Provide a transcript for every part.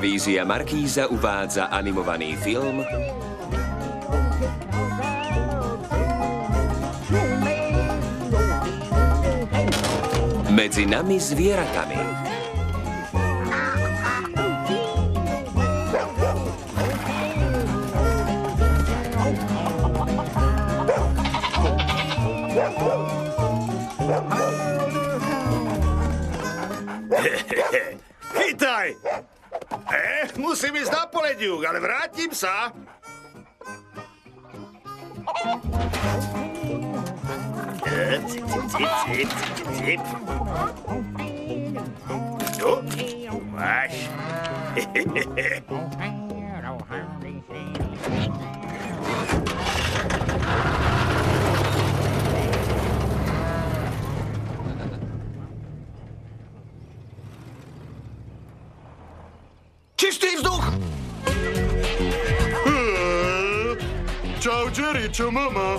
Televízia Markíza uvádza animovaný film Medzi nami zvieratami. Ísť na polediuk, ale vrátim sa. E, cip, cip, Čau, Jerry, čo mama?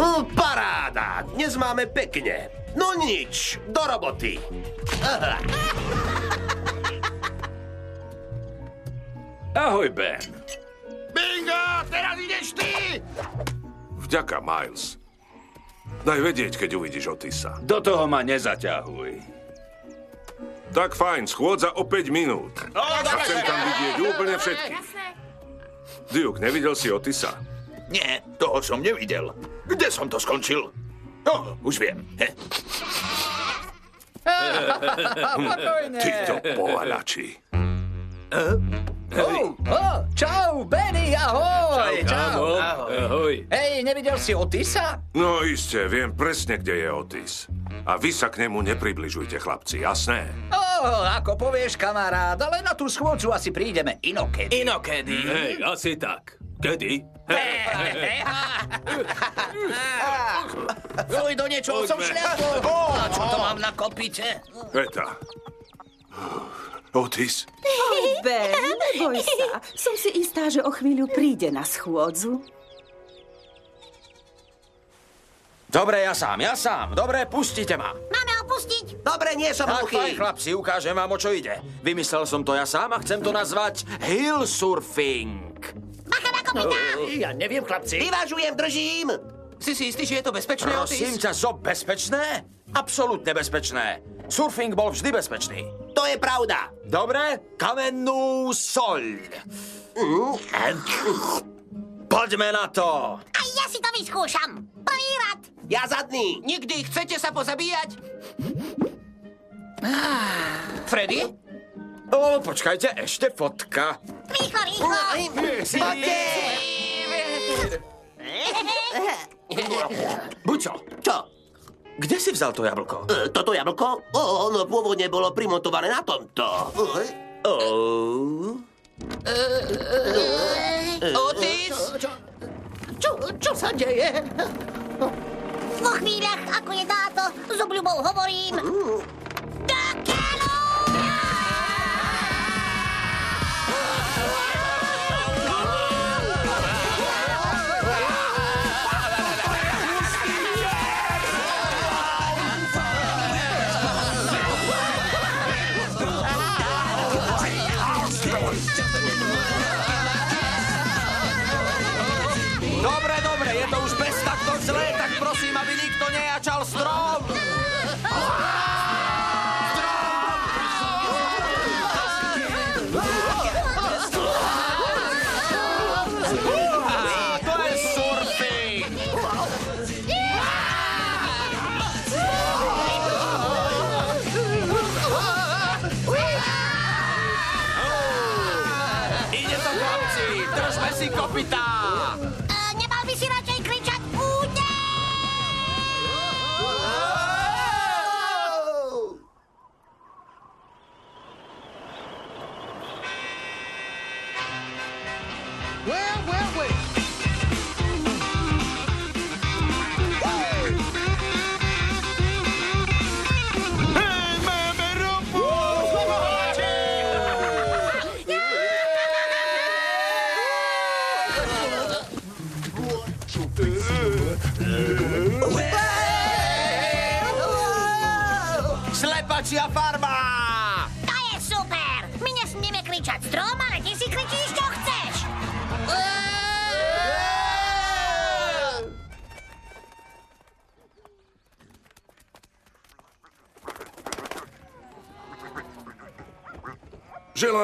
Uh, paráda! Dnes máme pekne. No nič, do roboty. Aha. Ahoj, Ben. Bingo, teraz ideš ty! Vďaka, Miles. Daj vedieť, keď uvidíš Otisa. Do toho ma nezaťahuj. Tak fajn, schôdza o 5 minút. No, A chcem tam vidieť úplne všetkých. Duke, nevidel si Otisa? Nie, toho som nevidel. Kde som to skončil? No, už viem. He. Títo povalači. Oh, oh, čau, Benny, ahoj! Kámo, ahoj. Hej, nevidel si Otisa? No iste, viem presne, kde je Otis. A vy sa k nemu nepribližujte, chlapci, jasné? Oh, ako povieš, kamarád, ale na tú schôdzu asi prídeme inokedy. Inokedy. Hej, asi tak. Kedy? Fuj, do niečoho som šľapol. A čo to mám na kopite? Eta. Otis, Ben, neboj sa. Som si istá, že o chvíľu príde na schôdzu. Dobre, ja sám, ja sám. Dobre, pustite ma. Máme opustiť. Dobre, nie som Tak, hluchý. fajn, chlapci, ukážem vám, o čo ide. Vymyslel som to ja sám a chcem to nazvať hill surfing. Bacha na kopytá. Ja neviem, chlapci. Vyvážujem, držím. Si si istý, že je to bezpečné, Prosím ťa, zo bezpečné? Absolútne bezpečné. Surfing bol vždy bezpečný. To je pravda. Dobre, kamennú soľ. Poďme na to. Ja si to vyskúšam. Prvý rad. Ja zadný. Nikdy chcete sa pozabíjať? Freddy? O, počkajte, ešte fotka. Rýchlo, rýchlo. Buďo, Čo? kde si vzal to jablko? E, Toto jablko? O, ono pôvodne bolo primontované na tomto. Oh. Otis? Čo, čo sa deje? Vo chvíľach, ako je táto, s obľubou hovorím. Do keľu! Držme si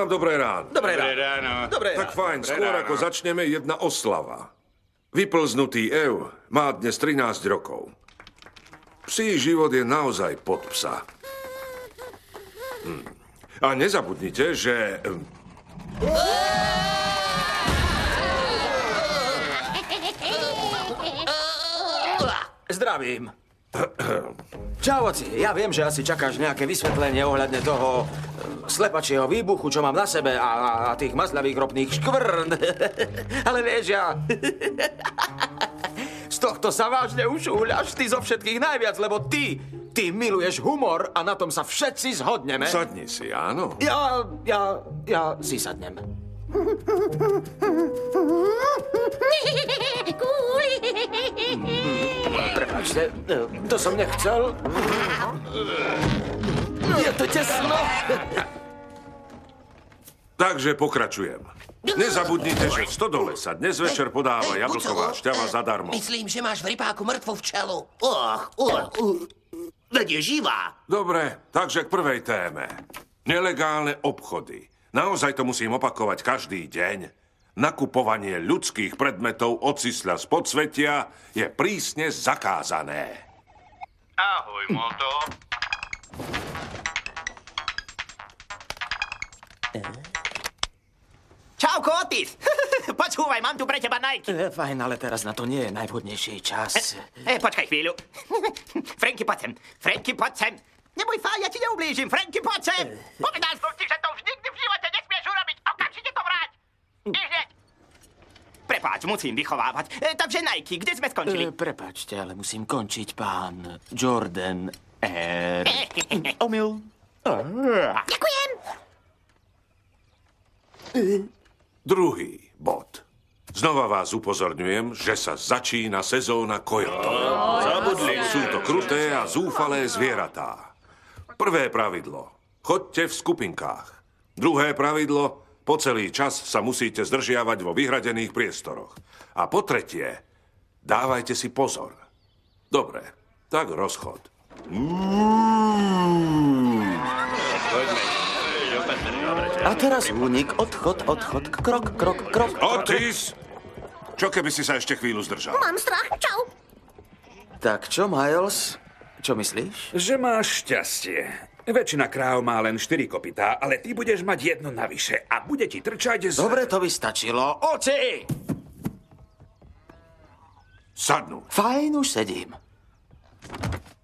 Želám dobré ráno. Dobré Dobré ráno. ráno. Dobré Tak ráno. fajn, skôr ako začneme, jedna oslava. Vyplznutý Ev má dnes 13 rokov. Psí život je naozaj pod psa. Hm. A nezabudnite, že... hm, Zdravím. Čau, oci. Ja viem, že asi čakáš nejaké vysvetlenie ohľadne toho e, slepačieho výbuchu, čo mám na sebe a, a, a tých mazľavých ropných škvrn. Ale vieš, ja... Z tohto sa vážne ušúľaš, ty zo všetkých najviac, lebo ty, ty miluješ humor a na tom sa všetci zhodneme. Sadni si, áno? Ja, ja, ja si sadnem. Prepačte, e, to som nechcel. Je to tesno. Takže pokračujem. Nezabudnite, že v stodole sa dnes večer podáva jablková šťava zadarmo. Myslím, že máš v rypáku mŕtvu včelu. Och, uh. Veď je živá. Dobre, takže k prvej téme. Nelegálne obchody. Naozaj to musím opakovať každý deň. Nakupovanie ľudských predmetov od cisľa z podsvetia je prísne zakázané. Ahoj, Moto. Čauko, Otis! Počúvaj, mám tu pre teba Nike. E, fajn, ale teraz na to nie je najvhodnejší čas. E, počkaj chvíľu. Franky, poď sem. Franky, poď sem. Neboj fá, ja ti neublížim. Franky, poď sem. Povedal som ti, že to už nikdy v živote nesmieš urobiť. Okamžite to vráť. Ideš hneď. Prepáč, musím vychovávať. E, takže Nike, kde sme skončili? E, prepačte, ale musím končiť, pán Jordan R. Omyl. Ďakujem. Druhý bod. Znova vás upozorňujem, že sa začína sezóna kojotov. Zabudli. Sú to kruté a zúfalé zvieratá. Prvé pravidlo. Chodte v skupinkách. Druhé pravidlo. Po celý čas sa musíte zdržiavať vo vyhradených priestoroch. A po tretie. Dávajte si pozor. Dobre, tak rozchod. A teraz únik, odchod, odchod, krok, krok, krok. Otis! Čo keby si sa ešte chvíľu zdržal? Mám strach. Čau. Tak čo, Miles? Čo myslíš? Že máš šťastie. Väčšina kráv má len 4 kopytá, ale ty budeš mať jedno navyše a bude ti trčať z... Dobre, to by stačilo. Oci! Sadnú. Fajn, už sedím.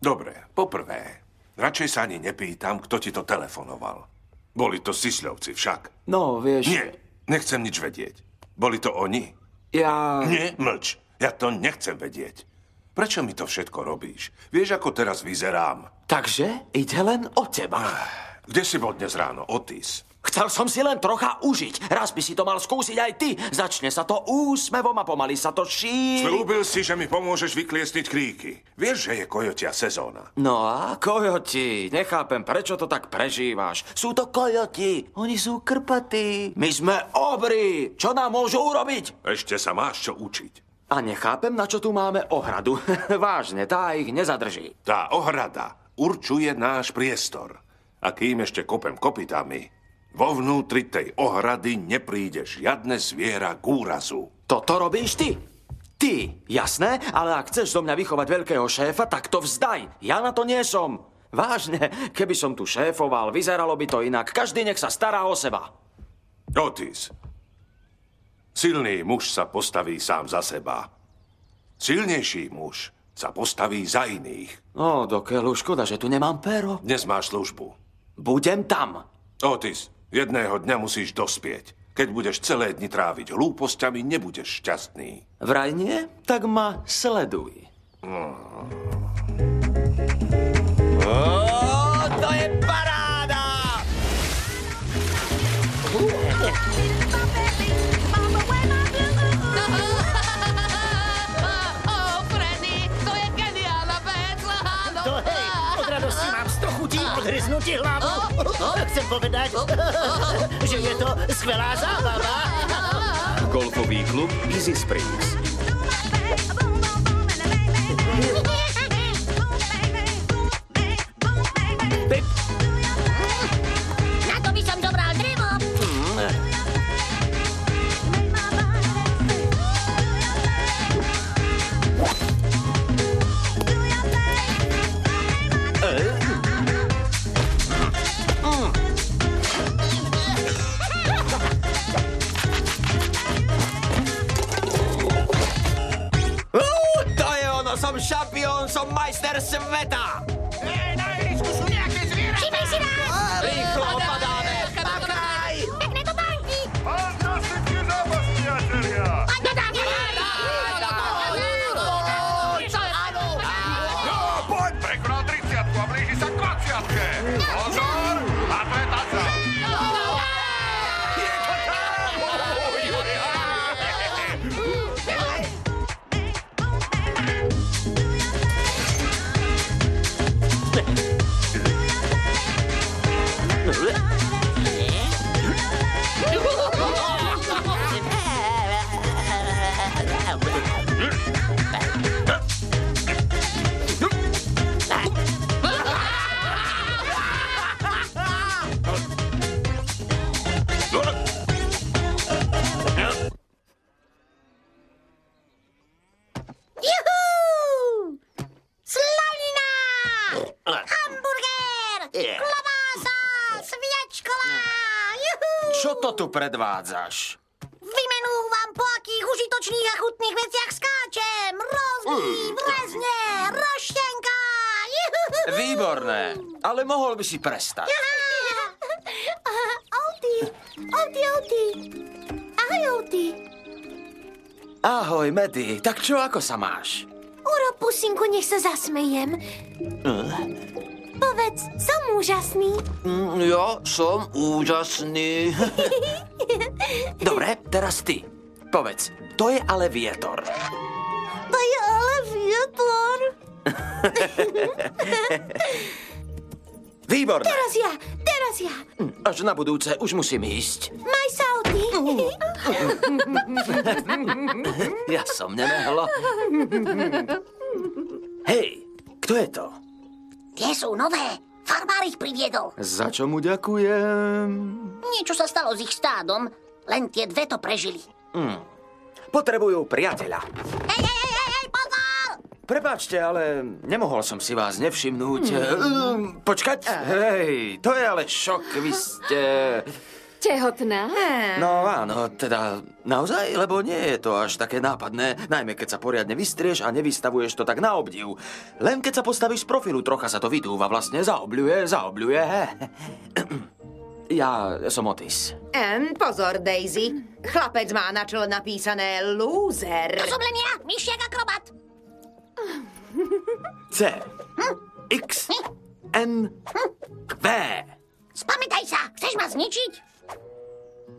Dobre, poprvé, radšej sa ani nepýtam, kto ti to telefonoval. Boli to sisľovci však. No, vieš... Nie, nechcem nič vedieť. Boli to oni? Ja... Nie, mlč. Ja to nechcem vedieť. Prečo mi to všetko robíš? Vieš, ako teraz vyzerám? Takže ide len o teba. Kde si bol dnes ráno, Otis? Chcel som si len trocha užiť. Raz by si to mal skúsiť aj ty. Začne sa to úsmevom a pomaly sa to šíri. Slúbil si, že mi pomôžeš vykliesniť kríky. Vieš, že je kojotia sezóna. No a kojoti, nechápem, prečo to tak prežívaš. Sú to kojoti, oni sú krpatí. My sme obry, čo nám môžu urobiť? Ešte sa máš čo učiť. A nechápem, na čo tu máme ohradu. Vážne, tá ich nezadrží. Tá ohrada určuje náš priestor. A kým ešte kopem kopitami, vo vnútri tej ohrady nepríde žiadne zviera k úrazu. Toto robíš ty? Ty, jasné? Ale ak chceš zo mňa vychovať veľkého šéfa, tak to vzdaj. Ja na to nie som. Vážne, keby som tu šéfoval, vyzeralo by to inak. Každý nech sa stará o seba. Otis, silný muž sa postaví sám za seba. Silnejší muž sa postaví za iných. No, dokeľu, škoda, že tu nemám pero. Dnes máš službu. Budem tam. Otis, jedného dňa musíš dospieť. Keď budeš celé dni tráviť hlúpostiami, nebudeš šťastný. Vraj nie? Tak ma sleduj. Ó, Odhryznúť ti hlavu. Chcem povedať, že je to skvelá zábava. Golfový klub Easy Springs. Som šampión, som majster tu predvádzaš? Vymenúvam, po akých užitočných a chutných veciach skáčem. Rozbí, vrezne, roštenka. Výborné, ale mohol by si prestať. Outy, outy, outy. Ahoj, outy. Ahoj, Medy, tak čo, ako sa máš? Urob pusinku, nech sa zasmejem. Povedz, som úžasný. Mm, ja som úžasný. Dobre, teraz ty. Povedz, to je ale vietor. To je ale vietor. Výborné. Teraz ja, teraz ja. Až na budúce už musím ísť. Maj sa, outy. Ja som nenehlo. Hej, kto je to? Tie sú nové. Farmár ich priviedol. Za čo mu ďakujem? Niečo sa stalo s ich stádom. Len tie dve to prežili. Potrebujú priateľa. Hej, hej, hej, hej, hej, pozor! Prepáčte, ale nemohol som si vás nevšimnúť. Mm. Počkať? Hej, to je ale šok, vy ste... Tehotná? No áno, teda naozaj, lebo nie je to až také nápadné, najmä keď sa poriadne vystrieš a nevystavuješ to tak na obdiv. Len keď sa postavíš z profilu, trocha sa to vydúva, vlastne zaobľuje, zaobľuje. Ja som Otis. Em, pozor, Daisy. Chlapec má na čele napísané loser. To som len ja, myšiak akrobat. C. X. N. Q. Spamätaj sa, chceš ma zničiť?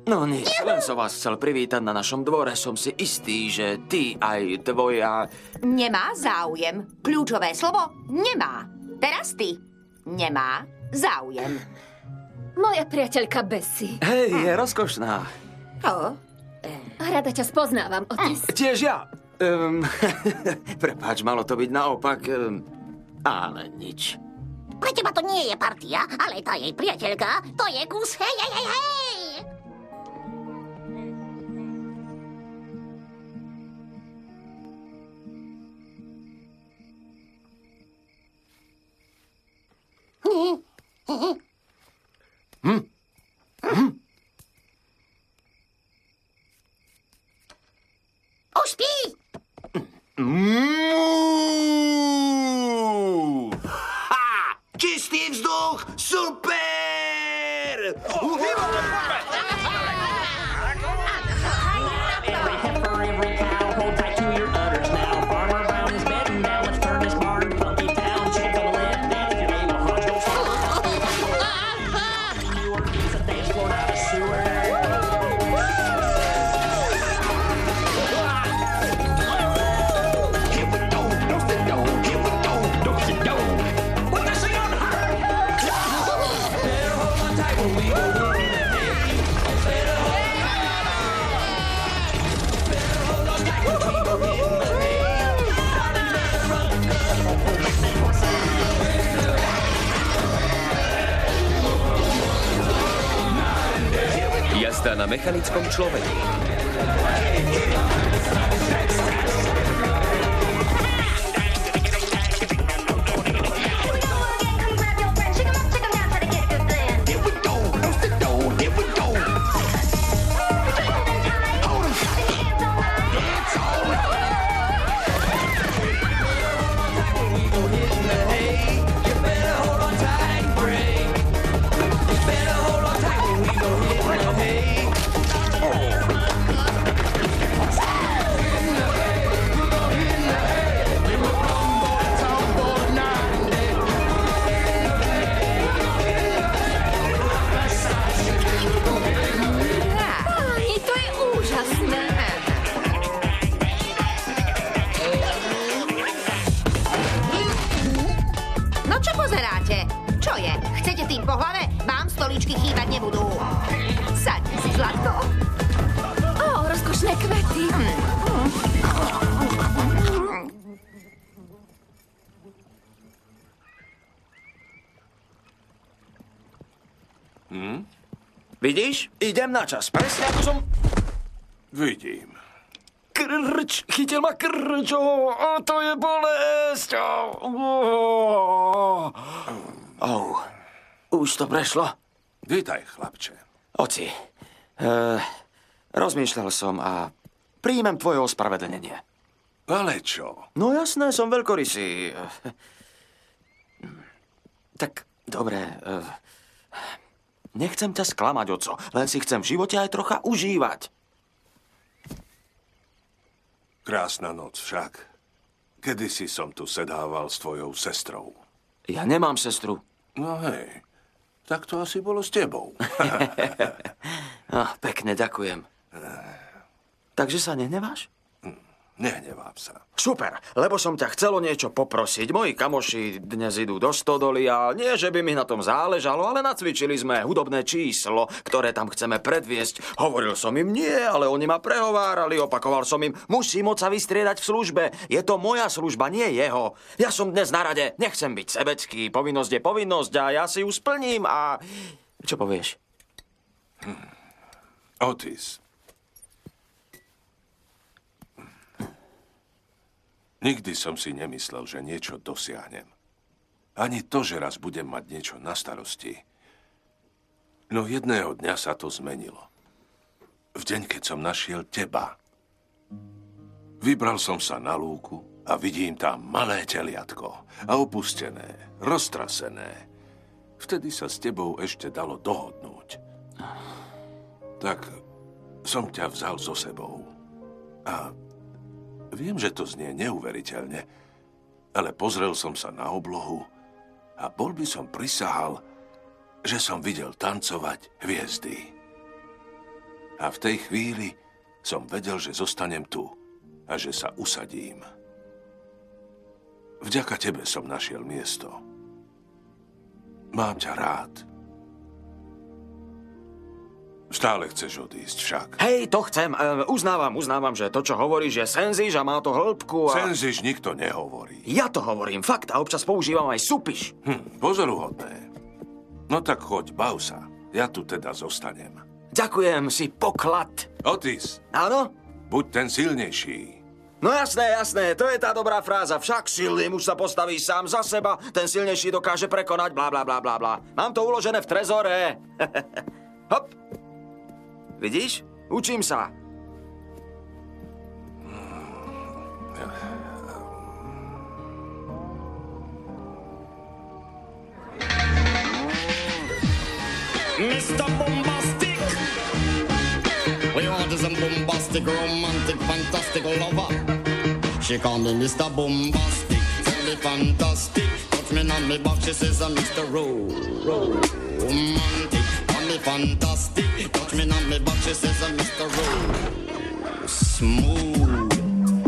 No nič, len som vás chcel privítať na našom dvore. Som si istý, že ty aj tvoja... Nemá záujem. Kľúčové slovo nemá. Teraz ty. Nemá záujem. Moja priateľka Bessie. Hej, je rozkošná. O, Rada ťa spoznávam, Otis. Tiež ja. Um, prepáč, malo to byť naopak. Um, ale nič. Pre teba to nie je partia, ale tá jej priateľka, to je kus hej, hej, hej, hej. Mechanickom človeku. Hm? Vidíš? Idem na čas. Presne ako som... Vidím. Krč, chytil ma krč, o, o, to je bolesť. O, o. Ou, už to prešlo? Vítaj, chlapče. Oci, e, rozmýšľal som a príjmem tvoje ospravedlnenie. Ale čo? No jasné, som veľkorysý. Tak, dobre. e, Nechcem ťa sklamať, oco, len si chcem v živote aj trocha užívať. Krásna noc však. Kedysi som tu sedával s tvojou sestrou. Ja nemám sestru. No hej, tak to asi bolo s tebou. Ah, pekne, ďakujem. Takže sa nehneváš? Nehnevám sa. Super, lebo som ťa chcelo niečo poprosiť. Moji kamoši dnes idú do stodoly a nie, že by mi na tom záležalo, ale nacvičili sme hudobné číslo, ktoré tam chceme predviesť. Hovoril som im nie, ale oni ma prehovárali, opakoval som im, musím moc sa vystriedať v službe. Je to moja služba, nie jeho. Ja som dnes na rade, nechcem byť sebecký, povinnosť je povinnosť a ja si ju splním a... Čo povieš? Otis. Nikdy som si nemyslel, že niečo dosiahnem. Ani to, že raz budem mať niečo na starosti. No jedného dňa sa to zmenilo. V deň, keď som našiel teba. Vybral som sa na lúku a vidím tam malé teliatko. A opustené, roztrasené. Vtedy sa s tebou ešte dalo dohodnúť. Tak som ťa vzal so sebou. A viem, že to znie neuveriteľne, ale pozrel som sa na oblohu a bol by som prisahal, že som videl tancovať hviezdy. A v tej chvíli som vedel, že zostanem tu a že sa usadím. Vďaka tebe som našiel miesto. Mám ťa rád. Stále chceš odísť však. Hej, to chcem. E, uznávam, uznávam, že to, čo hovoríš, je senzíž a má to hĺbku a... Senzíž nikto nehovorí. Ja to hovorím, fakt, a občas používam aj supiš. Hm, pozoruhodné. No tak choď, bav sa. Ja tu teda zostanem. Ďakujem, si poklad. Otis, Áno? buď ten silnejší. No jasné, jasné, to je tá dobrá fráza. Však silný muž sa postaví sám za seba, ten silnejší dokáže prekonať, bla bla bla bla bla. Mám to uložené v trezore. Hop. Vidíš? Učím sa. Mr. Bombastic. We want a bombastic, romantic, fantastic lover. She call me Mr. Bombastic, me fantastic. Touch me on me back, she says I'm Mr. Ro- Romantic. Me fantastic, touch me on me back, she says I'm Mr. Ro- Smooth.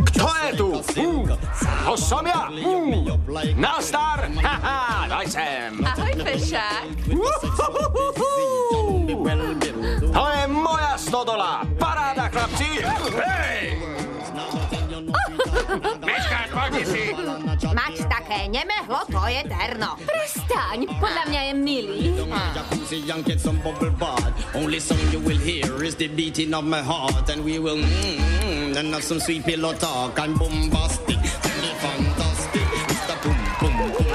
Kto je tu? Uh, to som ja. Uh, nastar. Haha, daj sem. Ahoj, Fešák. To je moja stodola. Paráda, chlapci. Hej! Mať také také nemehlo, to je terno. Prestaň, podľa mňa je milý. And. Only song you will hear is the beating of my heart, and we will mm, mm, and have some sweet pillow talk. I'm bombastic, fantastic. Mr. Boom Boom Boom Boom.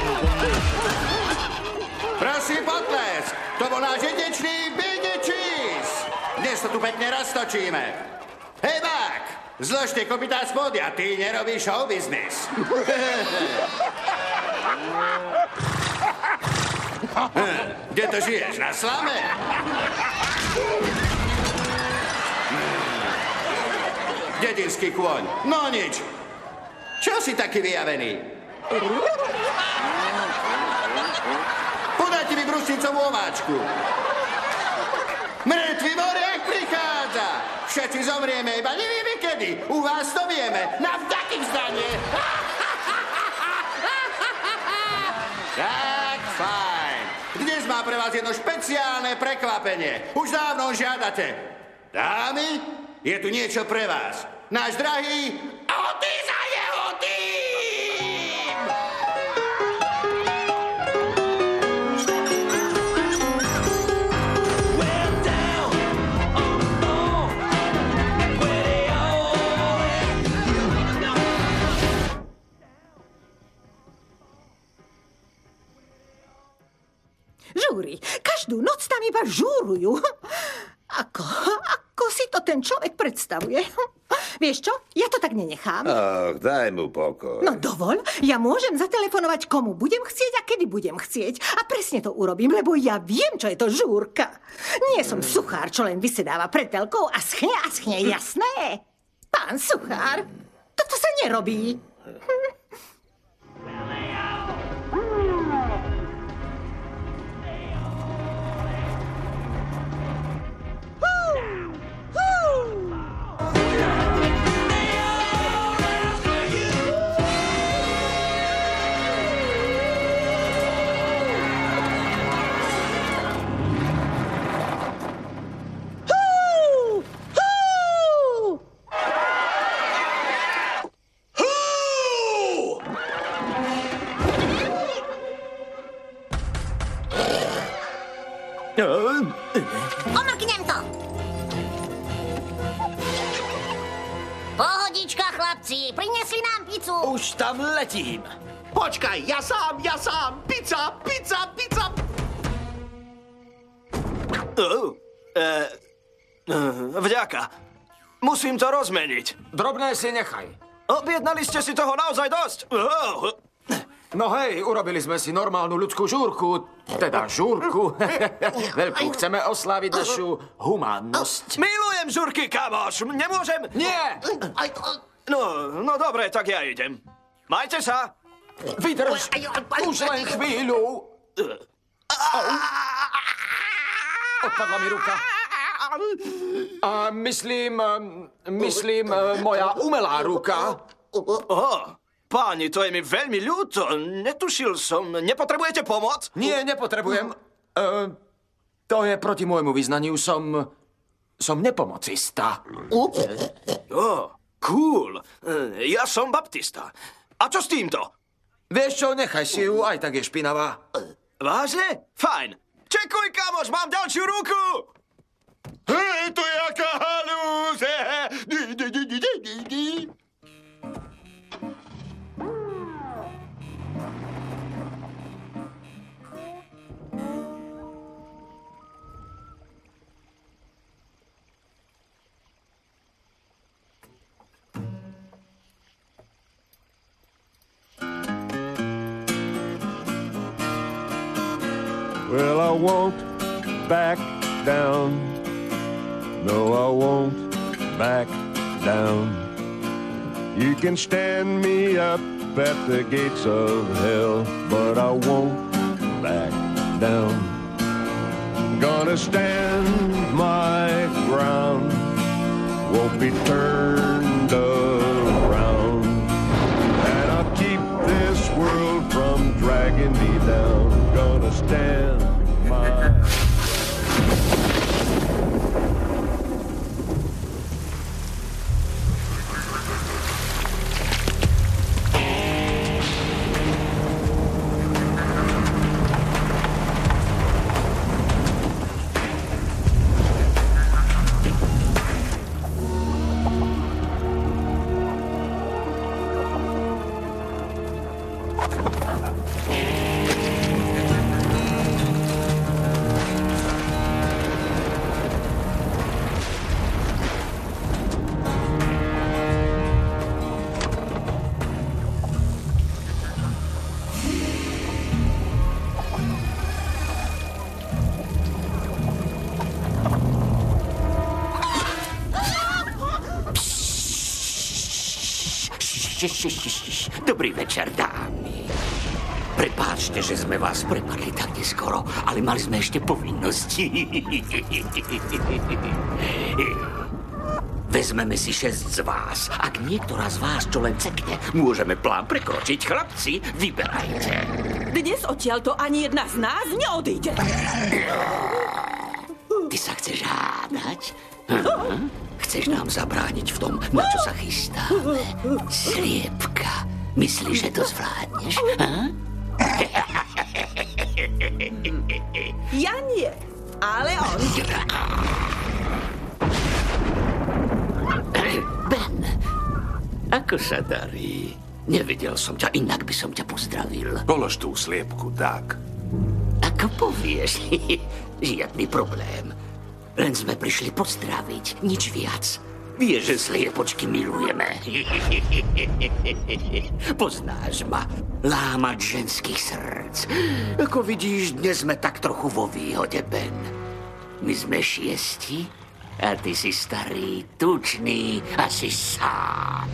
Prosím, potles! To bol náš jedinečný Biggie Cheese! Dnes to tu pekne roztočíme. Hej, Bák! Zložte kopytá spody a ty nerobíš show business. Kde to žiješ? Na slame? Dedinský kôň. No nič. Čo si taký vyjavený? Podajte mi brusnicovú omáčku. Mŕtvy prichádza. Všetci zomrieme, iba nevieme kedy. U vás to vieme. Na vďaky vzdanie. Tak, fajn. Dnes má pre vás jedno špeciálne prekvapenie. Už dávno žiadate. Dámy, je tu niečo pre vás. Náš drahý Otis a jeho tým! Predstavuje? Vieš čo? Ja to tak nenechám. Ach, daj mu pokoj. No dovol, ja môžem zatelefonovať komu budem chcieť a kedy budem chcieť. A presne to urobím, lebo ja viem, čo je to žúrka. Nie som suchár, čo len vysedáva pred telkou a schne a schne, jasné? Pán suchár, toto sa nerobí. Omrknem prinesli nám pizzu. Už tam letím. Počkaj, ja sám, ja sám. Pizza, pizza, pizza. Uh, uh, vďaka. Musím to rozmeniť. Drobné si nechaj. Objednali ste si toho naozaj dosť. Uh, No hej, urobili sme si normálnu ľudskú žúrku, teda žúrku. Veľkú, chceme osláviť našu humánnosť. Milujem žurky, kamoš. Nemôžem... Nie! No, no dobre, tak ja idem. Majte sa. Vydrž, už len chvíľu. Au. Odpadla mi ruka. A myslím, myslím, moja umelá ruka. Oh, páni, to je mi veľmi ľúto. Netušil som. Nepotrebujete pomoc? Nie, nepotrebujem. Uh, to je proti môjmu vyznaniu. Som... som nepomocista. Oh, cool. Eh, Ja som baptista. A čo s týmto? Vieš čo, nechaj si ju, aj tak je špinavá. Vážne? Fajn. Čekuj, kamoš, mám ďalšiu ruku! Hej, to je aká won't back down. No, I won't back down. You can stand me up at the gates of hell, but I won't back down. Gonna stand my ground, won't be turned around. And I'll keep this world from dragging me down. Gonna stand Dobrý večer, dámy. Prepáčte, že sme vás prepadli tak neskoro, ale mali sme ešte povinnosti. Vezmeme si šesť z vás. Ak niektorá z vás čo len cekne, môžeme plán prekročiť. Chlapci, vyberajte. Dnes odtiaľto ani jedna z nás neodíde. Ty sa chceš hádať? Hm? Chceš nám zabrániť v tom, na čo sa chystáme? Sliepka, myslíš, že to zvládneš? Hm? Ja nie, ale on. Ben, ako sa darí? Nevidel som ťa, inak by som ťa pozdravil. Polož tú sliepku, tak. Ako povieš, žiadny problém. Len sme prišli pozdraviť, nič viac. Vieš, že sliepočky milujeme. Poznáš ma, lámať ženských srdc. Ako vidíš, dnes sme tak trochu vo výhode, Ben. My sme šiesti a ty si starý, tučný a si sám.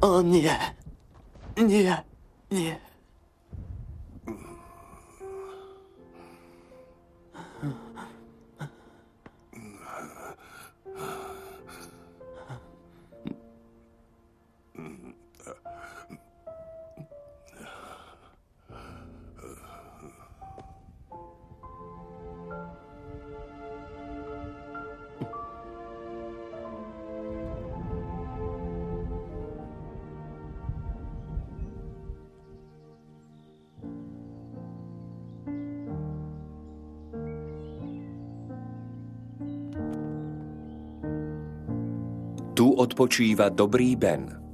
O nie. Nie. Nie. Odpočíva dobrý Ben.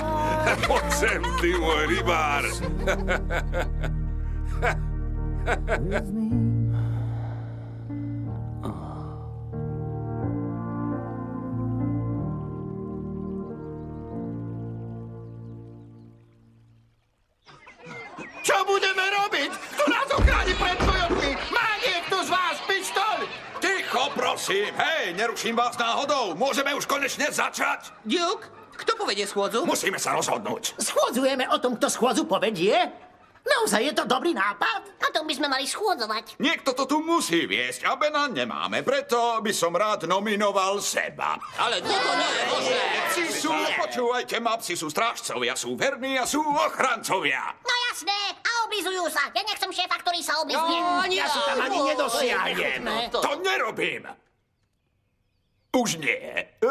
Poď sem, ty môj rybár. Čo budeme robiť? Kto nás ochráni pred kojotmi? Má niekto z vás pištol? Ticho, prosím. Hej, neruším vás náhodou. Môžeme už konečne začať? Duke, kto povedie schôdzu? Musíme sa rozhodnúť. Schôdzujeme o tom, kto schôdzu povedie? Naozaj je to dobrý nápad? O tom by sme mali schôdzovať. Niekto to tu musí viesť a Bena nemáme, preto by som rád nominoval seba. Ale toto nie je možné. Psi sú, počúvajte ma, psi sú strážcovia, sú verní a sú ochrancovia. No jasné, a oblizujú sa. Ja nechcem šéfa, ktorý sa oblizuje. No, Ja si tam ani nedosiahnem. To nerobím. Už nie.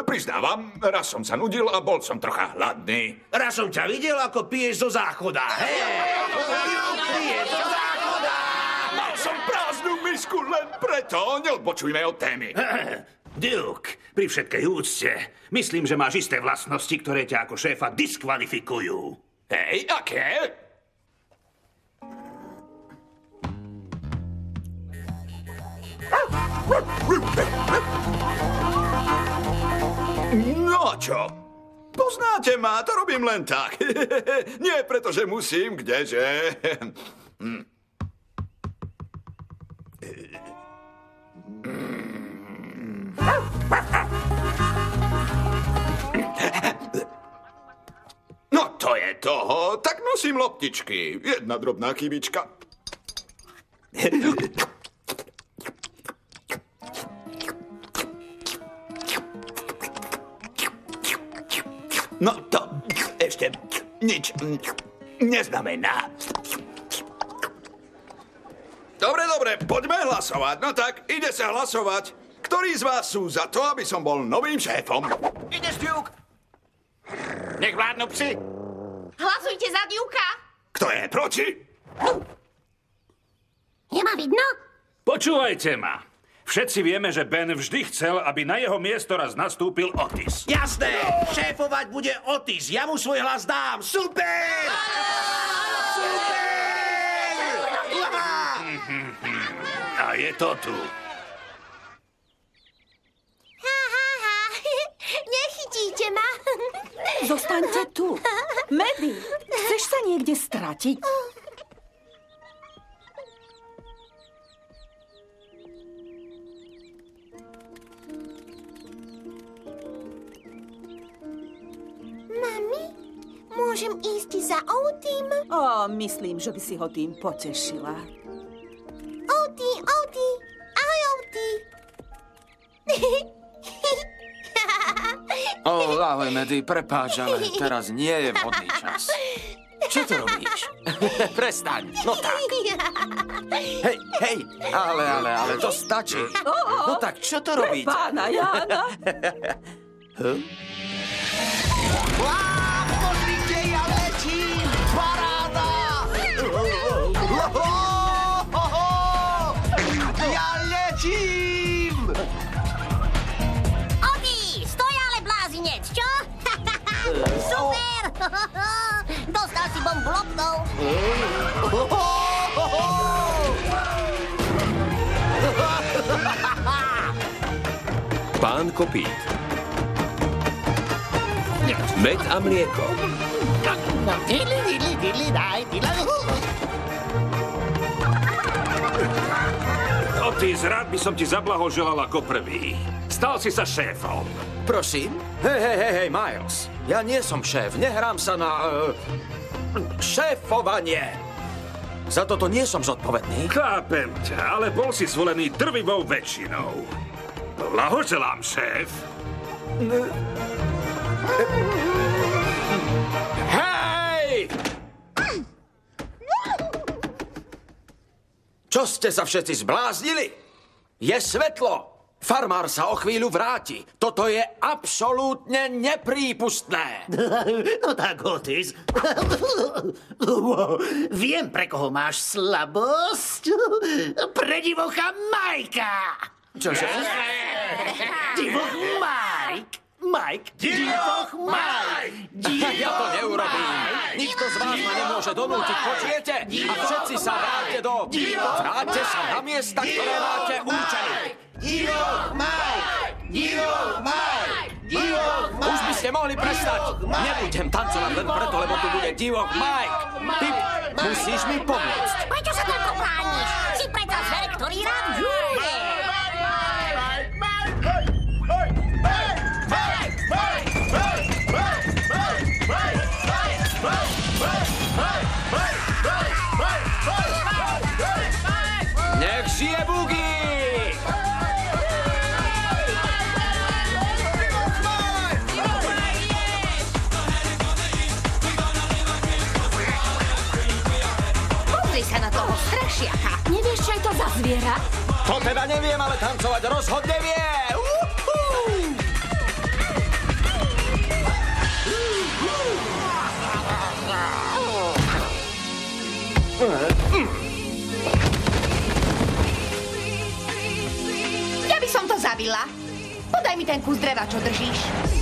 Priznávam, raz som sa nudil a bol som trocha hladný. Raz som ťa videl, ako piješ zo záchoda. Hej! Piješ zo záchoda! Mal som prázdnu misku len preto. Neodbočujme od témy. Duke, pri všetkej úcte, myslím, že máš isté vlastnosti, ktoré ťa ako šéfa diskvalifikujú. Hej, aké? No čo? Poznáte ma, to robím len tak. Nie preto, že musím, kdeže. No to je toho, tak nosím loptičky. Jedna drobná chybička. No to ešte nič neznamená. Dobre, dobre, poďme hlasovať. No tak, ide sa hlasovať. Ktorí z vás sú za to, aby som bol novým šéfom? Ideš, Duke? Nech vládnu psi. Hlasujte za Duka. Kto je proti? Je ma vidno? Počúvajte ma. Všetci vieme, že Ben vždy chcel, aby na jeho miesto raz nastúpil Otis. Jasné, šéfovať bude Otis. Ja mu svoj hlas dám. Super! Super! A je to tu. Nechytíte ma. Zostaňte tu. Medy, chceš sa niekde stratiť? Môžem ísť za Outym? Ó, myslím, že by si ho tým potešila. Outy, Outy. Ahoj, Outy. O, ahoj, Medy, prepáč, ale teraz nie je vhodný čas. Čo to robíš? Prestaň, no tak. Hej, hej, ale, ale, ale to stačí. No tak, čo to robíte? pána Jána. Hm? Dostal si bombu loptou. Pán Kopít. Med a mlieko. No. Otis, rád by som ti zablahoželal ako prvý. Stal si sa šéfom. Prosím? Hej, hej, hej, hej, Miles. Ja nie som šéf, nehrám sa na... Uh, šéfovanie. Za toto nie som zodpovedný. Chápem ťa, ale bol si zvolený drvivou väčšinou. Blahoželám, šéf. Hej! Čo ste sa všetci zbláznili? Je svetlo. Farmár sa o chvíľu vráti. Toto je absolútne neprípustné. No tak, Otis. Viem, pre koho máš slabosť. Pre divocha Majka. Čože? Divoch Mike. Mike. Divoch Mike. Ja to neurobím. Nikto z vás ma nemôže donútiť, počujete? A všetci sa vráťte do... Vráťte sa na miesta, ktoré máte určené. Divoch Mike. Divoch Mike. Divoch Už by ste mohli prestať. Nebudem tancovať len preto, lebo tu bude divok Mike. Pip, musíš mi pomôcť. Prečo sa toľko zviera? To teda neviem, ale tancovať rozhodne vie. Ja by som to zabila. Podaj mi ten kus dreva, čo držíš.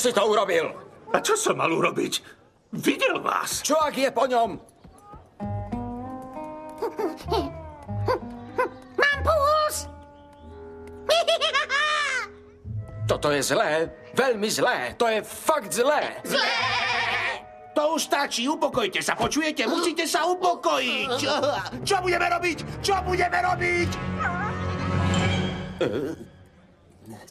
si to urobil? A čo som mal urobiť? Videl vás. Čo ak je po ňom? Mám puls! Toto je zlé. Veľmi zlé. To je fakt zlé. To už stačí, upokojte sa, počujete? Musíte sa upokojiť. Čo budeme robiť? Čo budeme robiť?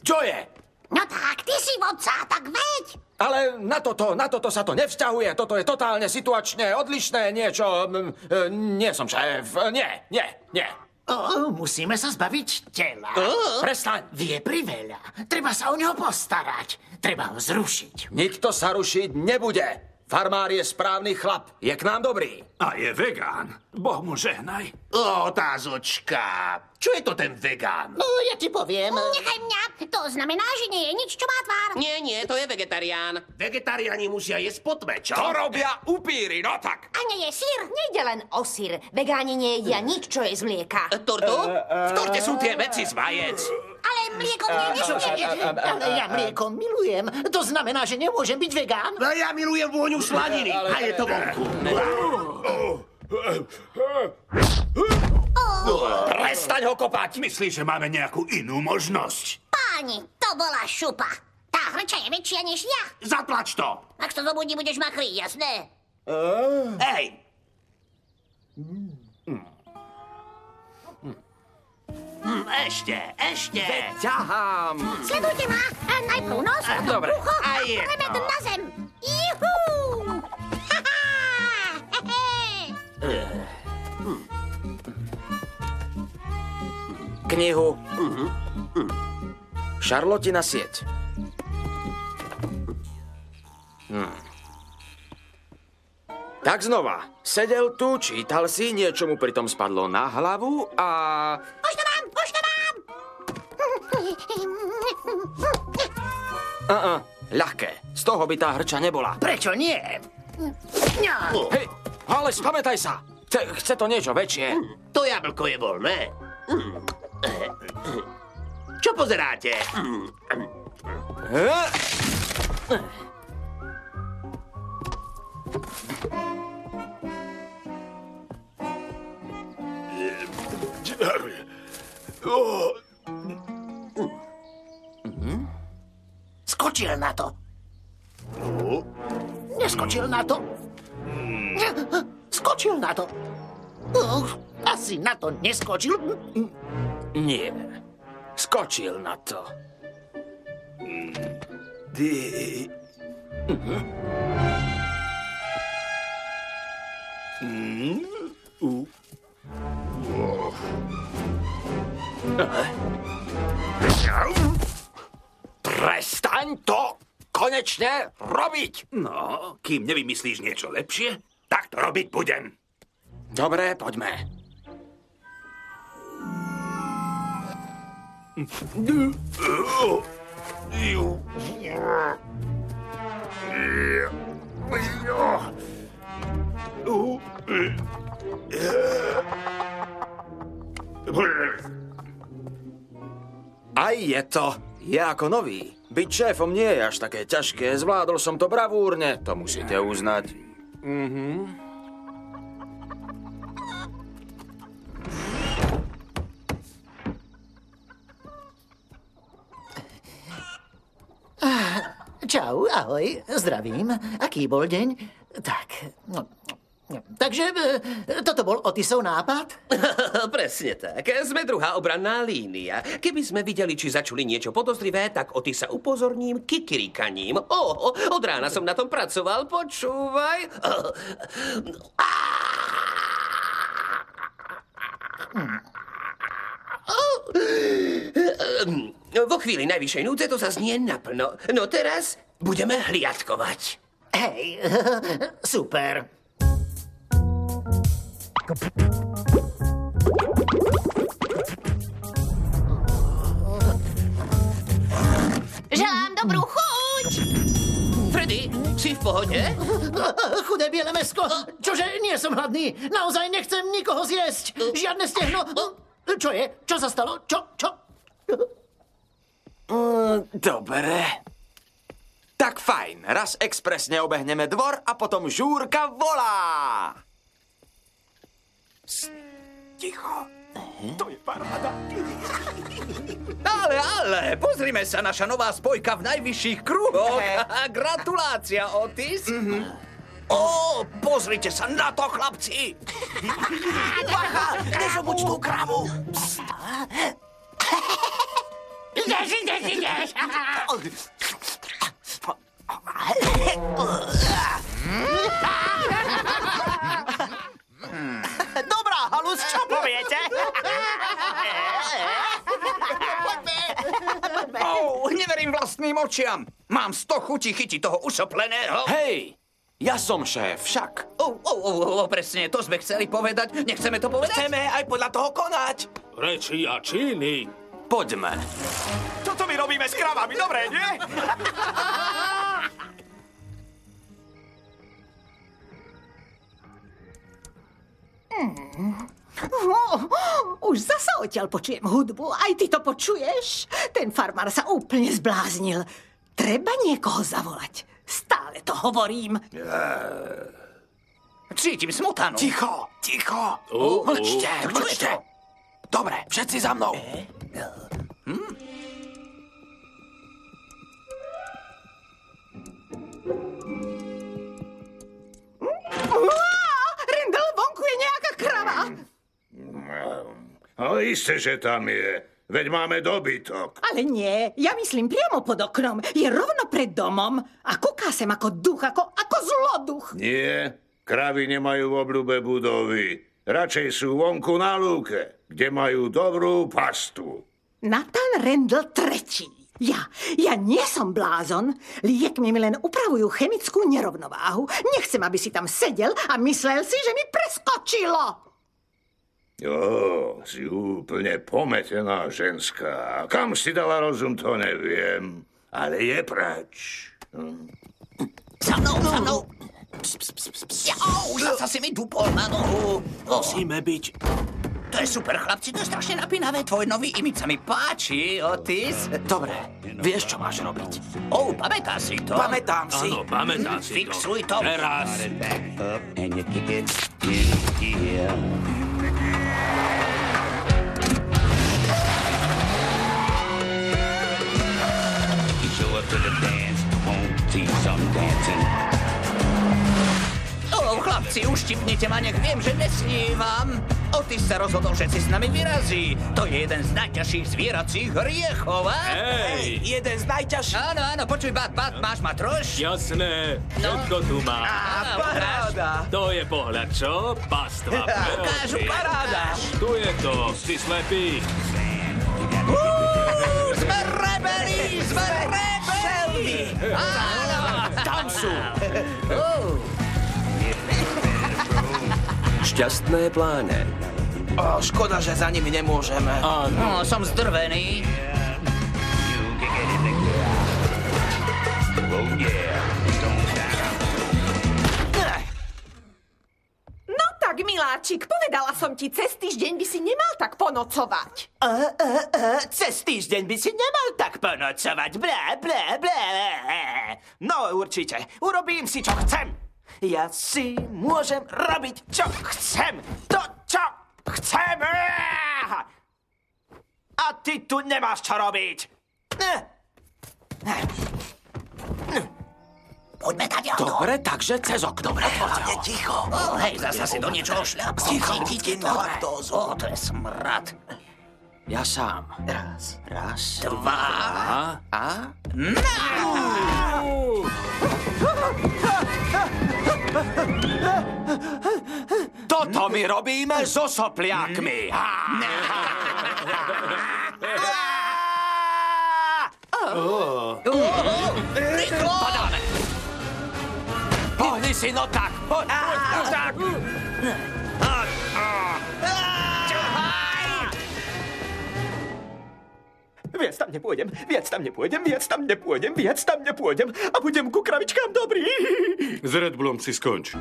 Čo je? No tak, ty si vodca, tak veď. Ale na toto, na toto sa to nevzťahuje. Toto je totálne situačne odlišné niečo. Mm, e, Nie som šéf. Nie, nie, nie. O, musíme sa zbaviť tela. Prestaň. Vie priveľa. Treba sa o neho postarať. Treba ho zrušiť. Nikto sa rušiť nebude. Farmár je správny chlap. Je k nám dobrý. A je vegán. Boh mu žehnaj. O, otázočka. Čo je to ten vegán? No, ja ti poviem. Nechaj mňa. To znamená, že nie je nič, čo má tvár. Nie, nie, to je vegetarián. Vegetariáni musia jesť potme, čo? To robia upíry, no tak. A nie je sír. Nejde len o sír. Vegáni nejedia nič, čo je z mlieka. Turtu? V torte sú tie veci z vajec. Ale mlieko je nič. Ale ja mlieko milujem. To znamená, že nemôžem byť vegán? A ja milujem vôňu slaniny. A je to vonku. Prestaň ho kopať. Myslíš, že máme nejakú inú možnosť? Páni, to bola šupa. Tá hrča je väčšia než ja. Zatlač to. Ak sa zobudí, budeš makrý, jasné? Hej, Hm, ešte, ešte. Ťahám. Sledujte ma. A najprv nos, potom Dobre, brucho a je premet to. na zem. Juhu! Knihu. Šarlotina sieť. Hm. Tak znova. Sedel tu, čítal si, niečo mu pritom spadlo na hlavu a... Už to mám, už to mám! Uh-uh, ľahké. Z toho by tá hrča nebola. Prečo nie? Hej, ale spamätaj sa. Chce, chce to niečo väčšie. To jablko je voľné. Mm. Čo pozeráte? Skočil na to. Neskočil na to. Skočil na to. Uch, asi na to neskočil. Nie. Skočil na to. Ty... Prestaň to konečne robiť! No, kým nevymyslíš niečo lepšie, tak to robiť budem. Dobre, poďme. Aj je to. Ja ako nový. Byť šéfom nie je až také ťažké. Zvládol som to bravúrne. To musíte uznať. Mhm. Čau, ahoj, zdravím. Aký bol deň? Tak, no, Takže e, toto bol Otisov nápad? Presne tak. Sme druhá obranná línia. Keby sme videli, či začuli niečo podozrivé, tak o ty sa upozorním kikirikaním. O, od rána som na tom pracoval, počúvaj. Vo chvíli najvyššej núdze to zaznie naplno. No teraz budeme hliadkovať. Hej, super. Želám dobrú chuť! Freddy, si v pohode? Chudé biele mesko. Čože, nie som hladný. Naozaj nechcem nikoho zjesť. Žiadne stehno. Čo je? Čo sa stalo? Čo? Čo? Mm, Dobre. Tak fajn, raz expresne obehneme dvor a potom žúrka volá. Ticho. To je paráda. Ale, ale, pozrime sa, naša nová spojka v najvyšších kruhoch. Gratulácia, Otis. Ó, pozrite sa na to, chlapci. Bacha, nezobuď tú kravu. Ideš, ideš, ideš! Dobrá, halus, čo poviete? Oh, neverím vlastným očiam. Mám sto chutí chytiť toho usopleného. Hej, ja som šéf, však. Oh, oh, oh, oh, presne, to sme chceli povedať. Nechceme to povedať? Chceme aj podľa toho konať. Reči a činy. Poďme. Toto my robíme s kravami, dobre, nie? Oh, už zasa odtiaľ počujem hudbu. Aj ty to počuješ? Ten farmár sa úplne zbláznil. Treba niekoho zavolať. Stále to hovorím. Cítim smutanu. Ticho, ticho. Oh, Mlčte, oh. mlčte. Dobre, všetci za mnou. Uá, Rendel, vonku je nejaká krava. Ale isté, že tam je. Veď máme dobytok. Ale nie, ja myslím priamo pod oknom. Je rovno pred domom a kúká sem ako duch, ako, ako zloduch. Nie, kravy nemajú v obľúbe budovy. Radšej sú vonku na lúke, kde majú dobrú pastu. Nathan Rendel tretí. Ja, ja nie som blázon. Liekmi mi len upravujú chemickú nerovnováhu. Nechcem, aby si tam sedel a myslel si, že mi preskočilo. Jo, si úplne pometená ženská. Kam si dala rozum, to neviem. Ale je preč. Hm. Za mnou, za mnou. Jau, zasa si mi dupol na nohu. Musíme byť... To je super, chlapci, to je strašne napínavé. Tvoj nový imič sa mi páči, Otis. Dobre, vieš, čo máš robiť? Oh, pamätáš si to? Pamätám si. Áno, pamätám si to. Fixuj to. Teraz. Some dancing. Oh, chlapci, uštipnite ma, nech viem, že nesnívam. Otis sa rozhodol, že si s nami vyrazí. To je jeden z najťažších zvieracích hriechov, a? Hej! jeden z najťažších. Áno, áno, počuj, Bat, Bat, máš matroš? Jasné, všetko tu má. Á, paráda. To je pohľad, čo? Pastva. Ukážu, paráda. Tu je to, si slepý. Uú, sme rebeli, sme rebeli. Áno, sú. Šťastné pláne. O, škoda, že za nimi nemôžeme. No, som zdrvený. Miláčik, povedala som ti, cez týždeň by si nemal tak ponocovať. Uh, uh, uh, cez týždeň by si nemal tak ponocovať. Blé, blé, blé. No určite, urobím si, čo chcem. Ja si môžem robiť, čo chcem. To, čo chcem. A ty tu nemáš čo robiť. Poďme tady Dobre, takže cez okno. Hlavne ticho. Oh, hej, zasa si do niečoho šľap. Ticho. Cítite to laktózu. Oh, to je smrad. Ja sám. Raz. Raz. Dva. A? Toto my robíme so sopliakmi. Rýchlo! Padáme. Pohni si, no tak. Poď, poď, no tak. Viac tam nepôjdem, viac tam nepôjdem, viac tam nepôjdem, viac tam nepôjdem a budem ku kravičkám dobrý. S Red Bullom si skonč.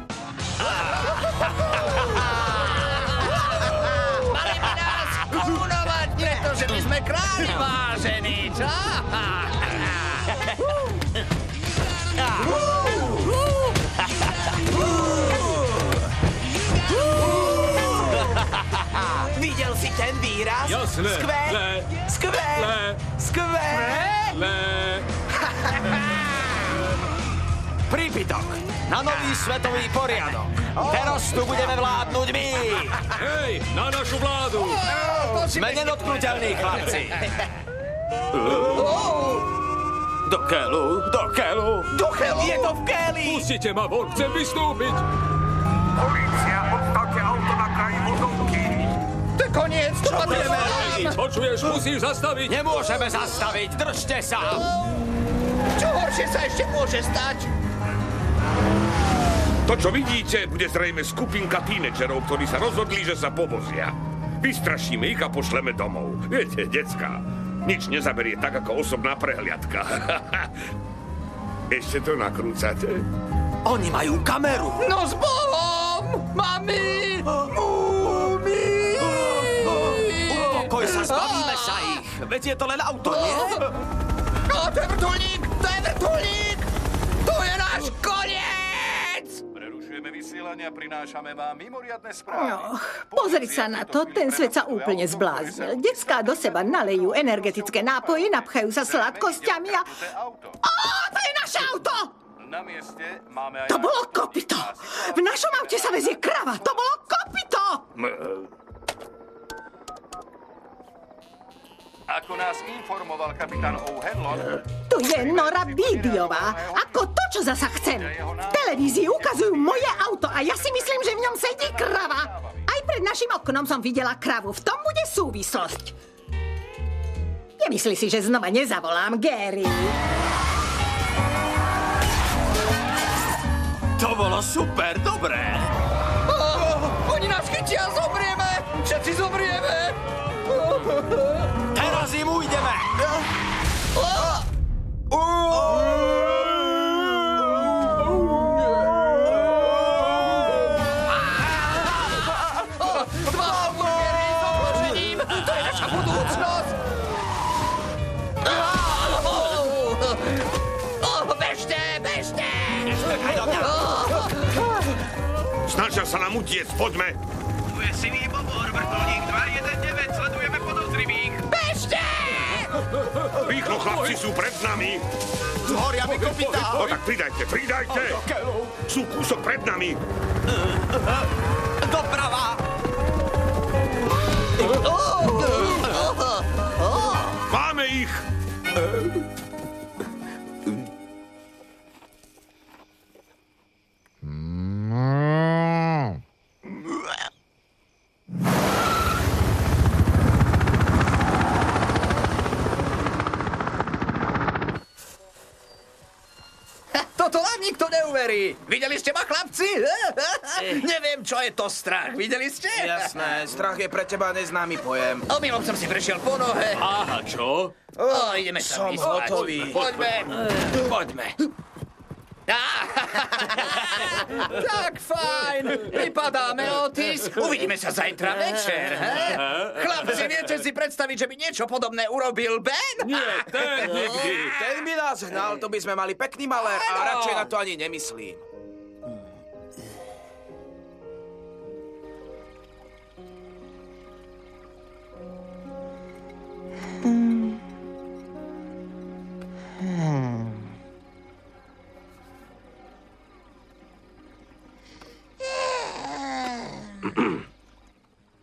Mali by nás pretože my sme králi vážení, čo? Videl si ten výraz? Jasné. Skvé, Le. skvé, Le. skvé. Le. Prípitok. Na nový svetový poriadok. Teraz tu budeme vládnuť my. Hej, na našu vládu. Sme nedotknutelní, chlapci. Do keľu, do keľu. Do keľu. Je to v keli. Pustite ma von, chcem vystúpiť. Polícia, čo potrebujeme? Počuješ, musíš zastaviť. Nemôžeme zastaviť, držte sa. Čo horšie sa ešte môže stať? To, čo vidíte, bude zrejme skupinka tínedžerov, ktorí sa rozhodli, že sa povozia. Vystrašíme ich a pošleme domov. Viete, decka, nič nezaberie tak ako osobná prehliadka. Ešte to nakrúcate? Oni majú kameru. No s Bohom! Mami! Múmi! Veď je to len auto, nie? No, to je vrtulník! To je vrtulník! To je náš koniec! Prerušujeme vysielanie a prinášame vám mimoriadne správy. No, pozri sa na to, ten svet sa úplne zbláznil. Detská do seba nalejú energetické nápoje, napchajú sa sladkosťami a... Ó, to je naše auto! Na mieste máme aj... To bolo kopito! V našom aute sa vezie krava! To bolo kopito! Ako nás informoval kapitán O'Hanlon, Tu je Nora Bidiová. Ako to, čo zasa chcem. V televízii ukazujú moje auto a ja si myslím, že v ňom sedí krava. Aj pred našim oknom som videla kravu. V tom bude súvislosť. Nemyslí si, že znova nezavolám Gary. To bolo super, dobré. Oh, oni nás chytia, zomrieme! Všetci zomrieme! Teraz Prosím, ujdeme! Dva hamburgery s obložením! To je naša budúcnosť! Bežte, bežte! Nečakaj do mňa! Snažia sa nám utiec, poďme! Tu je siný bobor, vrtulník 2, 1, 9. Rýchlo, chlapci sú pred nami! Horia mi kopytá! No tak pridajte, pridajte! Sú kúsok pred nami! Doprava! Máme ich! Je to strach. Videli ste? Jasné, strach je pre teba neznámy pojem. Omylom som si prešiel po nohe. Aha, čo? O, ideme sa Som vyspať. hotový. Poďme. Poďme. tak fajn. Vypadáme, Otis. Uvidíme sa zajtra večer. He? Chlapci, viete si predstaviť, že by niečo podobné urobil Ben? Nie, ten nikdy. Ten by nás hnal, to by sme mali pekný malér a radšej na to ani nemyslím.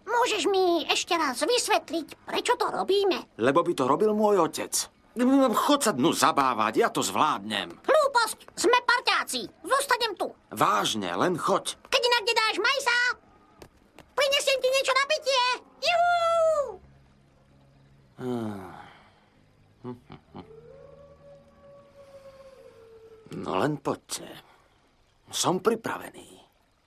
Môžeš mi ešte raz vysvetliť, prečo to robíme? Lebo by to robil môj otec. Chod sa dnu zabávať, ja to zvládnem. Hlúposť, sme parťáci. Zostanem tu. Vážne, len choď. Keď inak nedáš majsa, prinesiem ti niečo na pitie. Juhú! No len poďte. Som pripravený.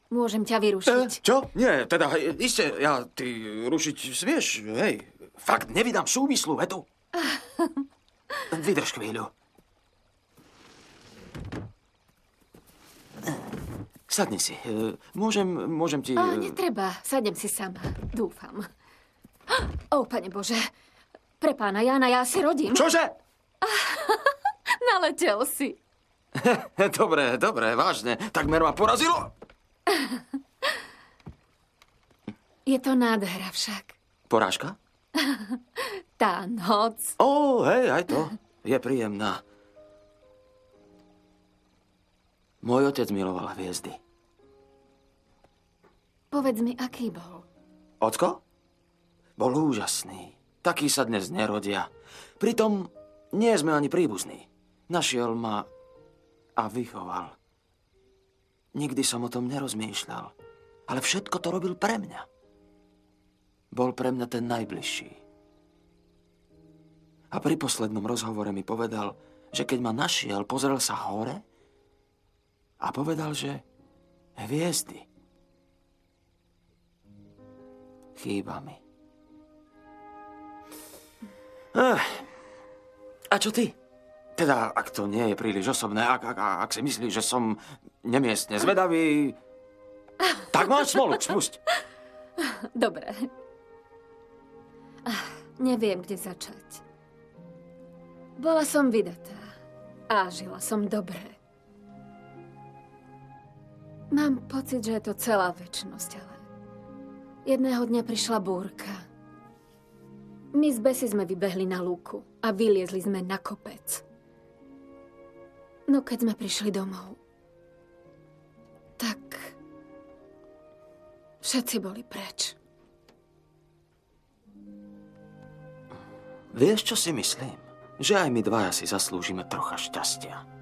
Môžem ťa vyrušiť. E, čo? Nie, teda, e, iste, ja ty rušiť smieš, hej. Fakt, nevydám súvislú vetu. Vydrž chvíľu. Sadni si. E, Môžem, môžem ti... A, e, netreba, sadnem si sama. Dúfam. O, pane Bože. Pre pána Jána ja si rodím. Čože? Naletel si. Dobre, dobre, vážne. Takmer ma porazilo. Je to nádhera však. Porážka? Tá noc. Ó, hej, aj to. Je príjemná. Môj otec miloval hviezdy. Povedz mi, aký bol. Ocko? Bol úžasný. Takí sa dnes nerodia. Pritom nie sme ani príbuzní. Našiel ma a vychoval. Nikdy som o tom nerozmýšľal. Ale všetko to robil pre mňa. Bol pre mňa ten najbližší. A pri poslednom rozhovore mi povedal, že keď ma našiel, pozrel sa hore a povedal, že hviezdy chýba mi. Eh, a čo ty? Teda, ak to nie je príliš osobné, ak, ak, ak si myslíš, že som nemiestne zvedavý, tak máš smolu, spusť. Dobre. Ah, Neviem, kde začať. Bola som vydatá a žila som dobre. Mám pocit, že je to celá väčnosť, ale jedného dňa prišla búrka. My z Besy sme vybehli na lúku a vyliezli sme na kopec. No keď sme prišli domov, tak všetci boli preč. Vieš, čo si myslím? Že aj my dvaja si zaslúžime trocha šťastia.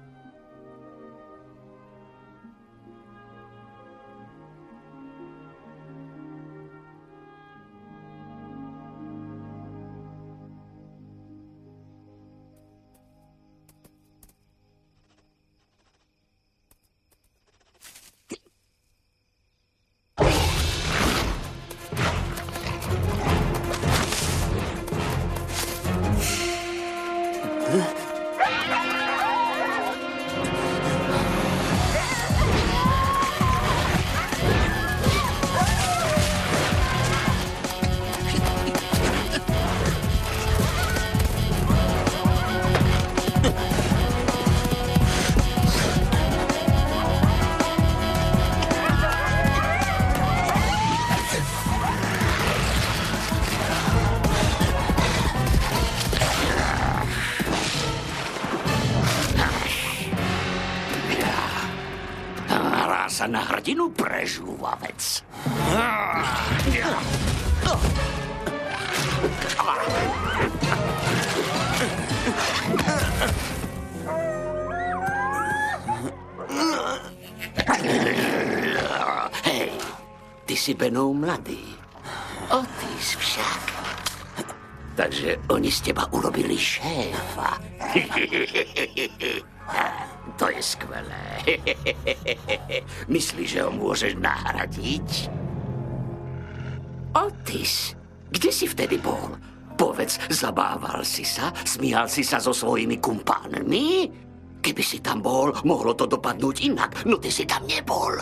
Na hrdinu prežúvavec. Hej, ty si Benou mladý. Otis však. Takže oni z teba urobili šéfa. To je skvelé. Myslíš, že ho môžeš nahradiť? Otis, kde si vtedy bol? Povedz, zabával si sa? Smial si sa so svojimi kumpánmi? Keby si tam bol, mohlo to dopadnúť inak, no ty si tam nebol.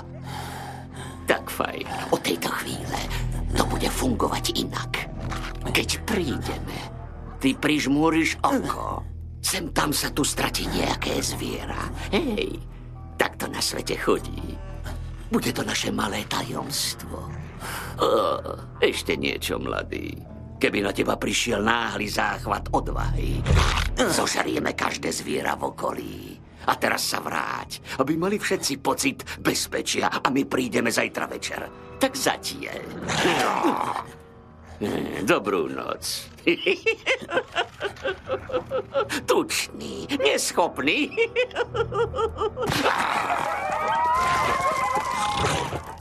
Tak fajn, od tejto chvíle to bude fungovať inak. Keď prídeme, ty prižmúriš oko. Sem tam sa tu stratí nejaké zviera. Hej, tak to na svete chodí. Bude to naše malé tajomstvo. O, ešte niečo, mladý. Keby na teba prišiel náhly záchvat odvahy, zožarieme každé zviera v okolí. A teraz sa vráť, aby mali všetci pocit bezpečia a my prídeme zajtra večer. Tak zatiaľ. Dobrú noc. Tučný, neschopný.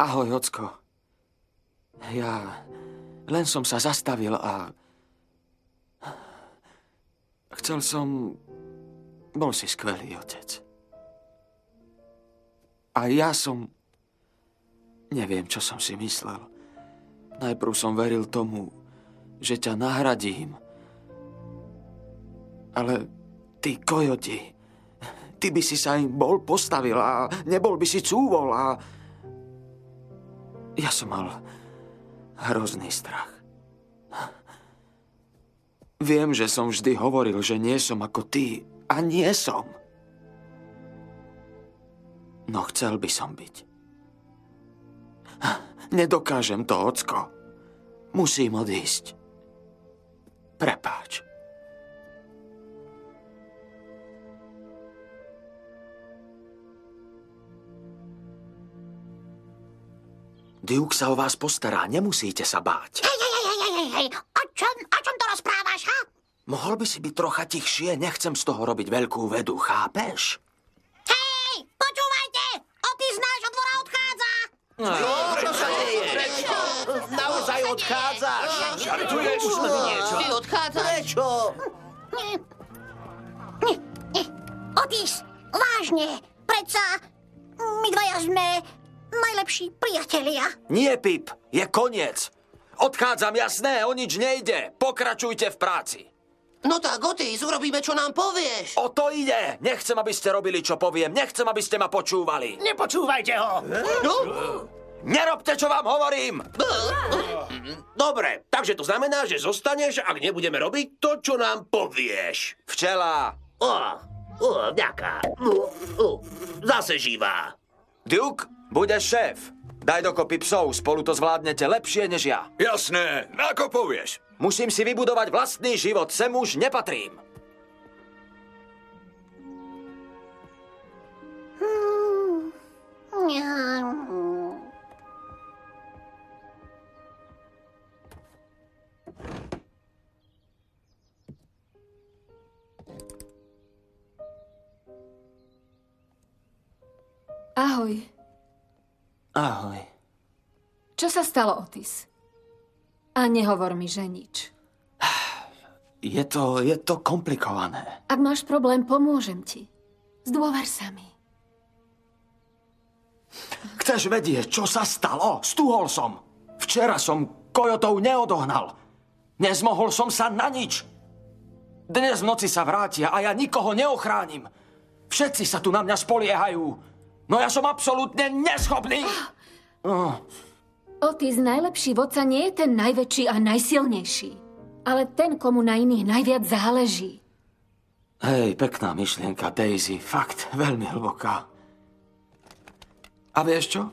Ahoj, Ocko. Ja len som sa zastavil a... Chcel som... Bol si skvelý otec. A ja som... Neviem, čo som si myslel. Najprv som veril tomu, že ťa nahradím. Ale ty, kojoti, ty by si sa im bol postavil a nebol by si cúvol a... Ja som mal hrozný strach. Viem, že som vždy hovoril, že nie som ako ty. A nie som. No chcel by som byť. Nedokážem to, ocko. Musím odísť. Prepáč. Duke sa o vás postará, nemusíte sa báť. Hej, hej, hej, hej, hej, hej. O čom, o čom to rozprávaš, ha? Mohol by si byť trocha tichšie, nechcem z toho robiť veľkú vedu, chápeš? Hej, počúvajte! Otis z nášho dvora odchádza! No, čo sa deje? Naozaj odchádzaš? Žartuješ? Niečo. Ty odchádzaš? Prečo? Otis, vážne, predsa my dvaja sme najlepší priatelia. Nie, Pip, je koniec. Odchádzam, jasné, o nič nejde. Pokračujte v práci. No tak, Otis, urobíme, čo nám povieš. O to ide. Nechcem, aby ste robili, čo poviem. Nechcem, aby ste ma počúvali. Nepočúvajte ho! No? Nerobte, čo vám hovorím. Dobre, takže to znamená, že zostaneš, ak nebudeme robiť to, čo nám povieš. Včela. O, o, ďaká. O, o, zase živá. Duke, budeš šéf. Daj dokopy psov, spolu to zvládnete lepšie než ja. Jasné, ako povieš. Musím si vybudovať vlastný život, sem už nepatrím. Ahoj. Ahoj. Čo sa stalo, Otis? A nehovor mi, že nič. Je to, je to komplikované. Ak máš problém, pomôžem ti. Zdôver sa mi. Chceš vedieť, čo sa stalo? Stúhol som. Včera som kojotov neodohnal. Nezmohol som sa na nič. Dnes v noci sa vrátia a ja nikoho neochránim. Všetci sa tu na mňa spoliehajú. No ja som absolútne neschopný. Oh. Otis, najlepší vodca nie je ten najväčší a najsilnejší, ale ten, komu na iných najviac záleží. Hej, pekná myšlienka, Daisy. Fakt, veľmi hlboká. A vieš čo?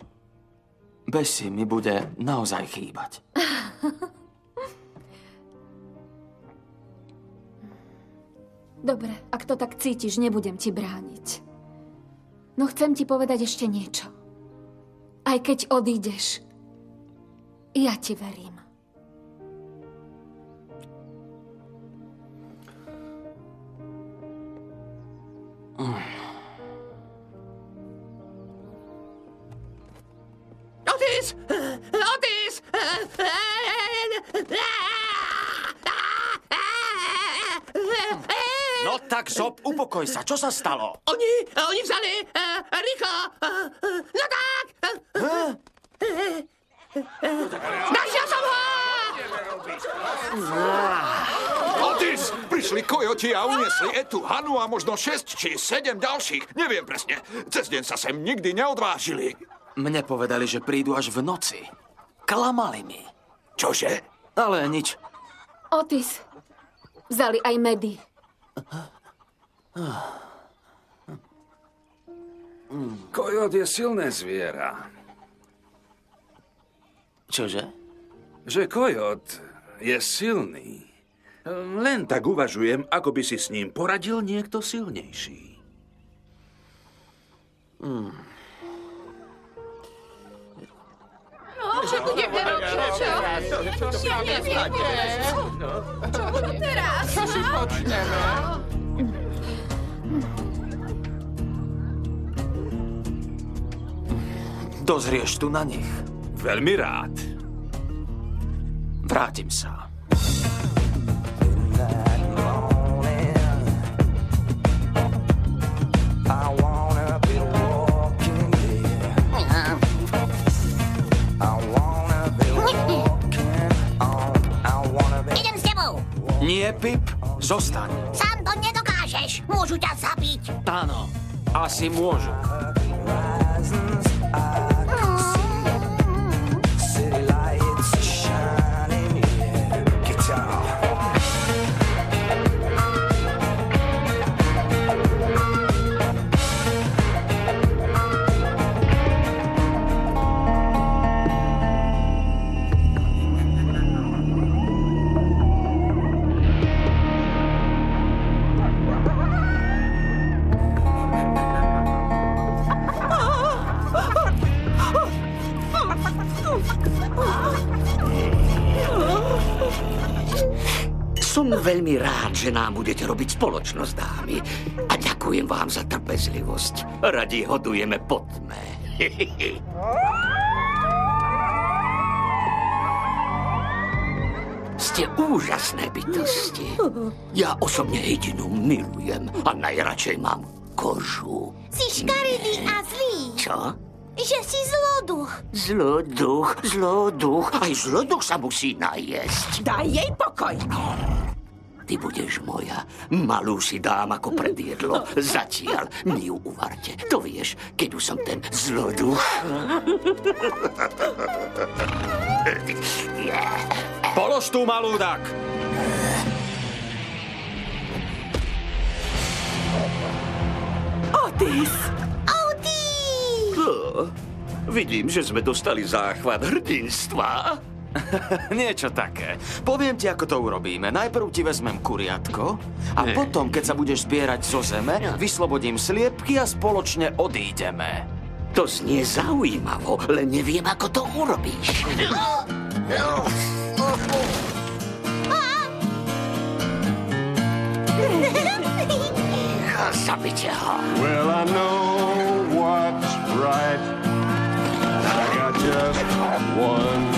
Bessie mi bude naozaj chýbať. Dobre, ak to tak cítiš, nebudem ti brániť. No chcem ti povedať ešte niečo. Aj keď odídeš, ja ti verím. Otis! Otis! No tak, Zob, upokoj sa. Čo sa stalo? Oni, oni vzali uh, rýchlo. Uh, no tak. Našiel som ho! Otis! Prišli kojoti a uniesli Etu, Hanu a možno 6 či 7 ďalších. Neviem presne. Cez deň sa sem nikdy neodvážili. Mne povedali, že prídu až v noci. Klamali mi. Čože? Ale nič. Otis, vzali aj medy. Kojot je silné zviera. Čože? Že kojot je silný. Len tak uvažujem, ako by si s ním poradil niekto silnejší. Hmm. No, čo budeme robiť? Čo? Ja neviem. Čo bude teraz? Čo si počneme? Dozrieš tu na nich. Veľmi rád. Vrátim sa. Nie, Pip, zostaň. Sám to nedokážeš. Môžu ťa zabiť. Áno, asi môžu. Veľmi rád, že nám budete robiť spoločnosť, dámy. A ďakujem vám za trpezlivosť. Radi hodujeme po tme. Ste úžasné bytosti. Ja osobne jedinú milujem a najradšej mám kožu. Si škaredý a zlý. Čo? Že si zloduch. Zloduch, zloduch. Aj zloduch sa musí najesť. Daj jej pokoj. Ty budeš moja. Malú si dám ako predjedlo. Zatiaľ mi ju uvarte. To vieš, keď už som ten zloduch. Polož tu, malúdak. Otis! Oh, vidím, že sme dostali záchvat hrdinstva. Niečo také. Poviem ti, ako to urobíme. Najprv ti vezmem kuriatko a Ne. potom, keď sa budeš zbierať zo zeme, vyslobodím sliepky a spoločne odídeme. To znie zaujímavo, len neviem, ako to urobíš. Zabite ho. Well, I know what's right. I got just one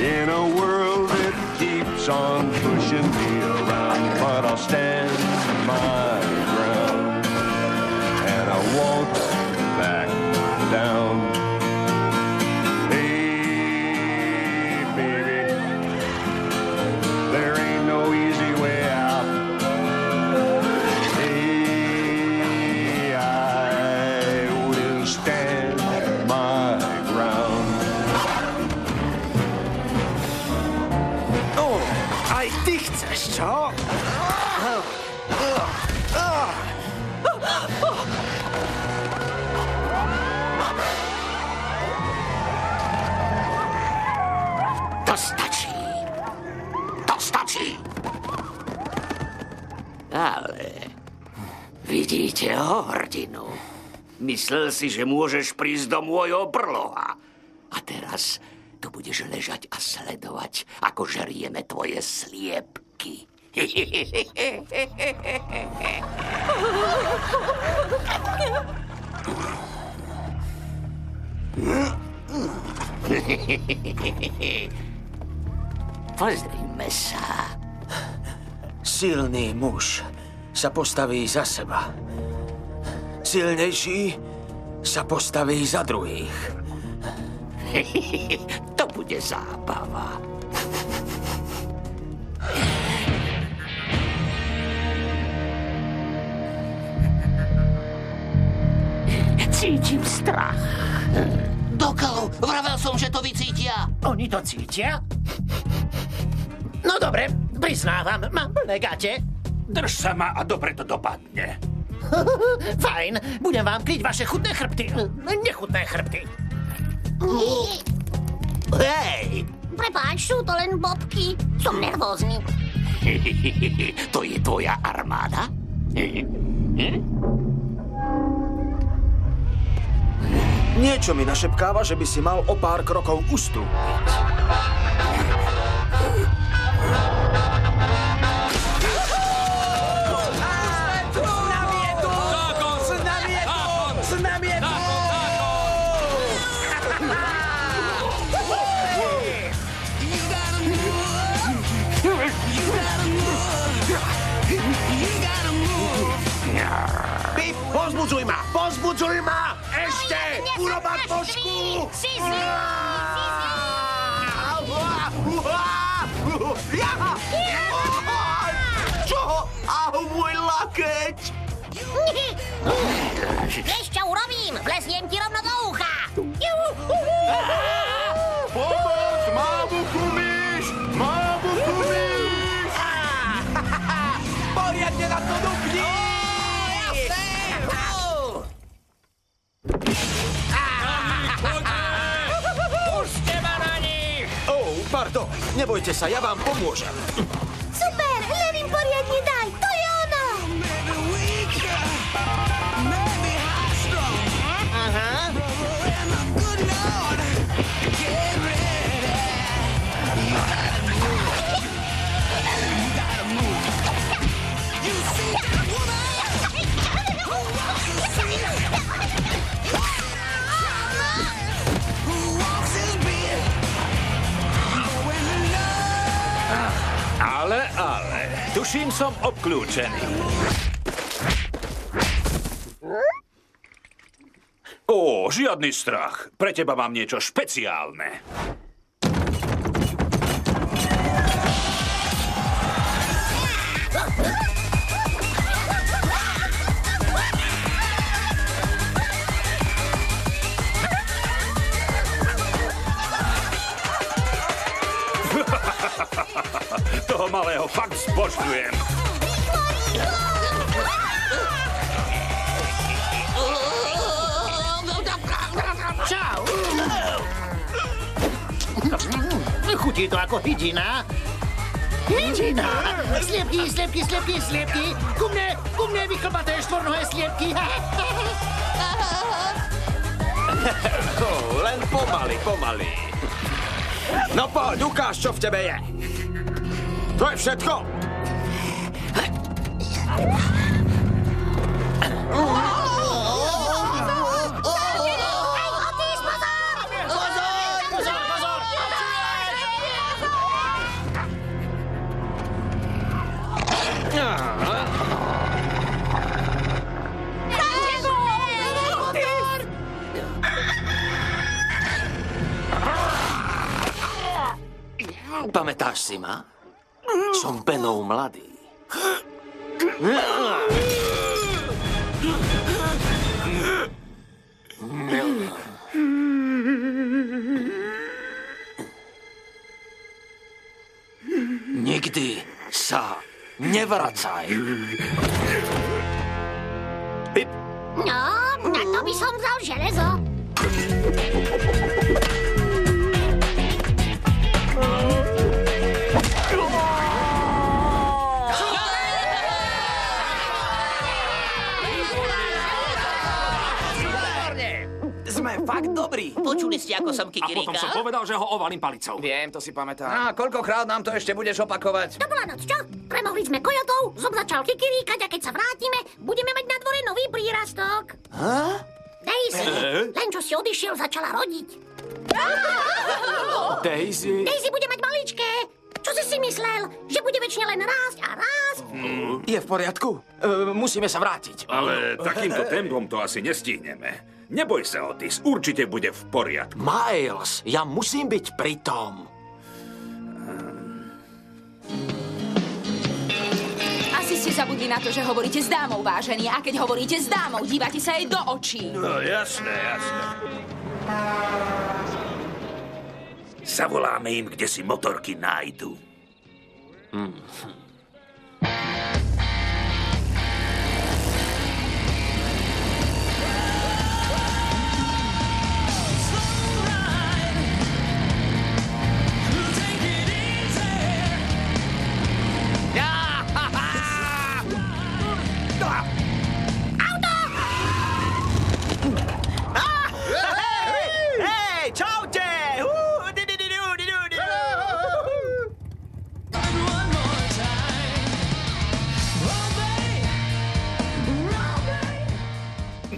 in a world that keeps on pushing me around, but I'll stand. Vidíte ho, hrdinu? Myslel si, že môžeš prísť do môjho brloha. A teraz tu budeš ležať a sledovať, ako žerieme tvoje sliepky. Pozrime sa. Silný muž sa postaví za seba. Silnejší sa postaví za druhých. to bude zábava. Cítim strach. Dokov, vravel som, že to vycítia. Oni to cítia? No dobre, priznávam, mám plné gate. Drž sa ma a dobre to dopadne. Fajn, budem vám kryť vaše chutné chrbty. Nechutné chrbty. Hej! Prepáč, sú to len bobky. Som nervózny. to je tvoja armáda? Niečo mi našepkáva, že by si mal o pár krokov ustúpiť. Urobať pošku! Čo? Au, môj lakeť! Vieš, čo urobím? Vleziem ti rovno nebojte sa, ja vám pomôžem. Ale, tuším som obklúčený. Ó, žiadny strach. Pre teba mám niečo špeciálne. Toho malého fakt zbožňujem. Čau. Chutí to ako hydina. Hydina! Sliepky, sliepky, sliepky, sliepky! Ku mne, ku mne vychlpaté štvornohé sliepky! Len pomaly, pomaly. No poď, ukáž, čo v tebe je. To je všetko. Pamätáš si ma? Som penou mladý. Nikdy sa nevracaj. No, na to by som vzal železo. Počuli ste, ako som A potom som povedal, že ho ovalím palicou. Viem, to si pamätám. A koľkokrát nám to ešte budeš opakovať? To bola noc, čo? Premohli sme kojotov, som začal kikiríkať a keď sa vrátime, budeme mať na dvore nový prírastok. Ha? Daisy, len čo si odišiel, začala rodiť. Daisy. Daisy bude mať maličké. Čo si si myslel? Že bude väčšine len rásť a rásť? Je v poriadku? E, musíme sa vrátiť. Ale takýmto tempom to asi nestihneme. Neboj sa, Otis, určite bude v poriadku. Miles, ja musím byť pri tom. Asi ste zabudli na to, že hovoríte s dámou, vážení. A keď hovoríte s dámou, dívate sa jej do očí. No, jasné, jasné. Zavoláme im, kde si motorky nájdu. Hm.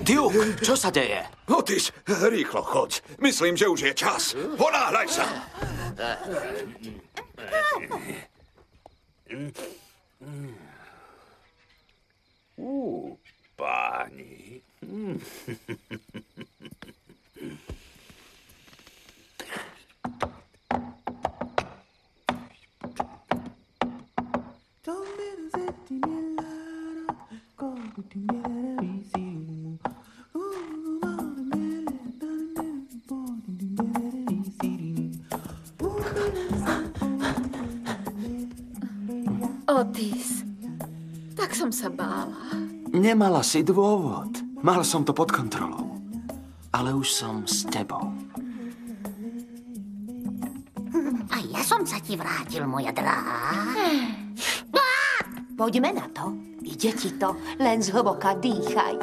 Duke, čo sa deje? Otis, rýchlo choď. Myslím, že už je čas. Ponáhľaj sa. Ú, páni. Hm. Otis, tak som sa bála. Nemala si dôvod. Mal som to pod kontrolou. Ale už som s tebou. A ja som sa ti vrátil, moja drahá. Á! Poďme na to. Ide ti to, len zhlboka dýchaj.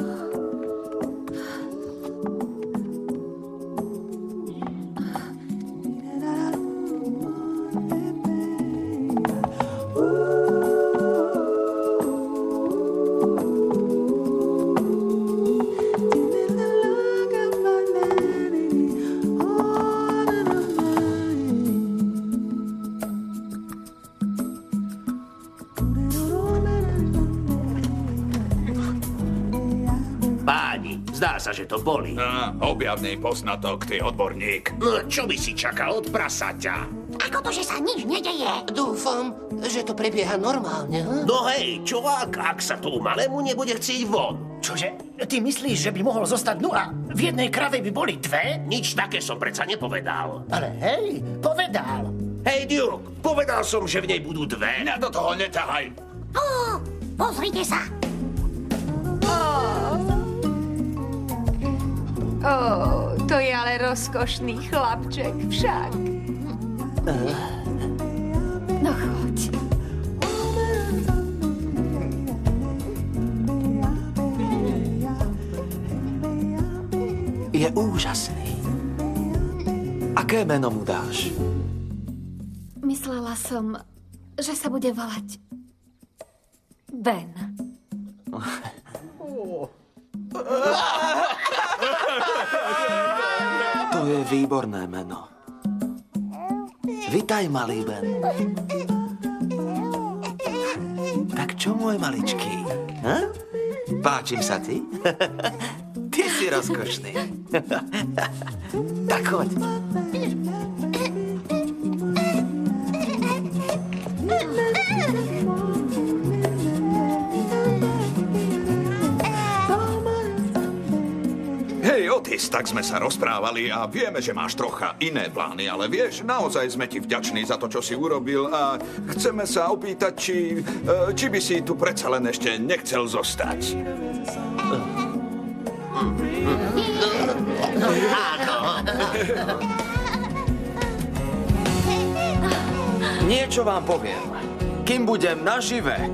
Že to boli. Á, objavný poznatok, ty odborník. No, čo by si čakal od prasaťa? Ako to, že sa nič nedeje? Dúfam, že to prebieha normálne. Hm? No hej, čo ak, ak sa tomu malému nebude chcieť von? Čože? Ty myslíš, že by mohol zostať nula? V jednej krave by boli dve? Nič také som predsa nepovedal. Ale hej, povedal. Hej, Duke, povedal som, že v nej budú dve. Na do toho netahaj. Ó, pozrite sa. Ó, to je ale rozkošný chlapček však. No choď. Je úžasný. Aké meno mu dáš? Myslela som, že sa bude volať Ben. To je výborné meno. Vitaj, malý Ben. Tak čo, môj maličký? Ha? Páčim sa ti? Ty si rozkošný. tak choď. Otis, tak sme sa rozprávali a vieme, že máš trocha iné plány, ale vieš, naozaj sme ti vďační za to, čo si urobil a chceme sa opýtať, či, e, či by si tu predsa len ešte nechcel zostať. Niečo vám poviem. Kým budem nažive,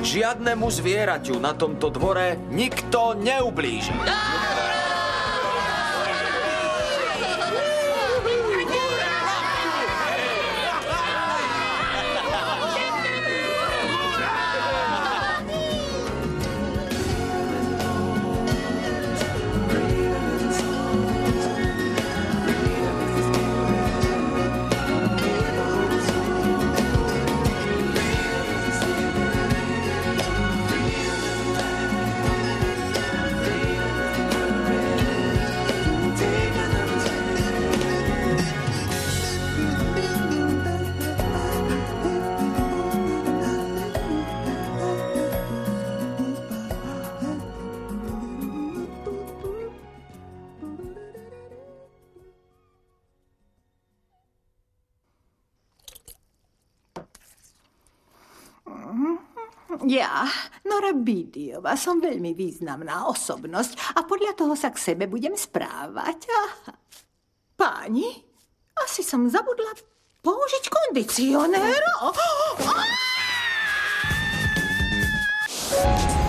žiadnemu zvieraťu na tomto dvore nikto neublíži. Ja, Nora Bidiova som veľmi významná osobnosť a podľa toho sa k sebe budem správať. Aha. Páni, asi som zabudla použiť kondicionér. Oh, oh, oh!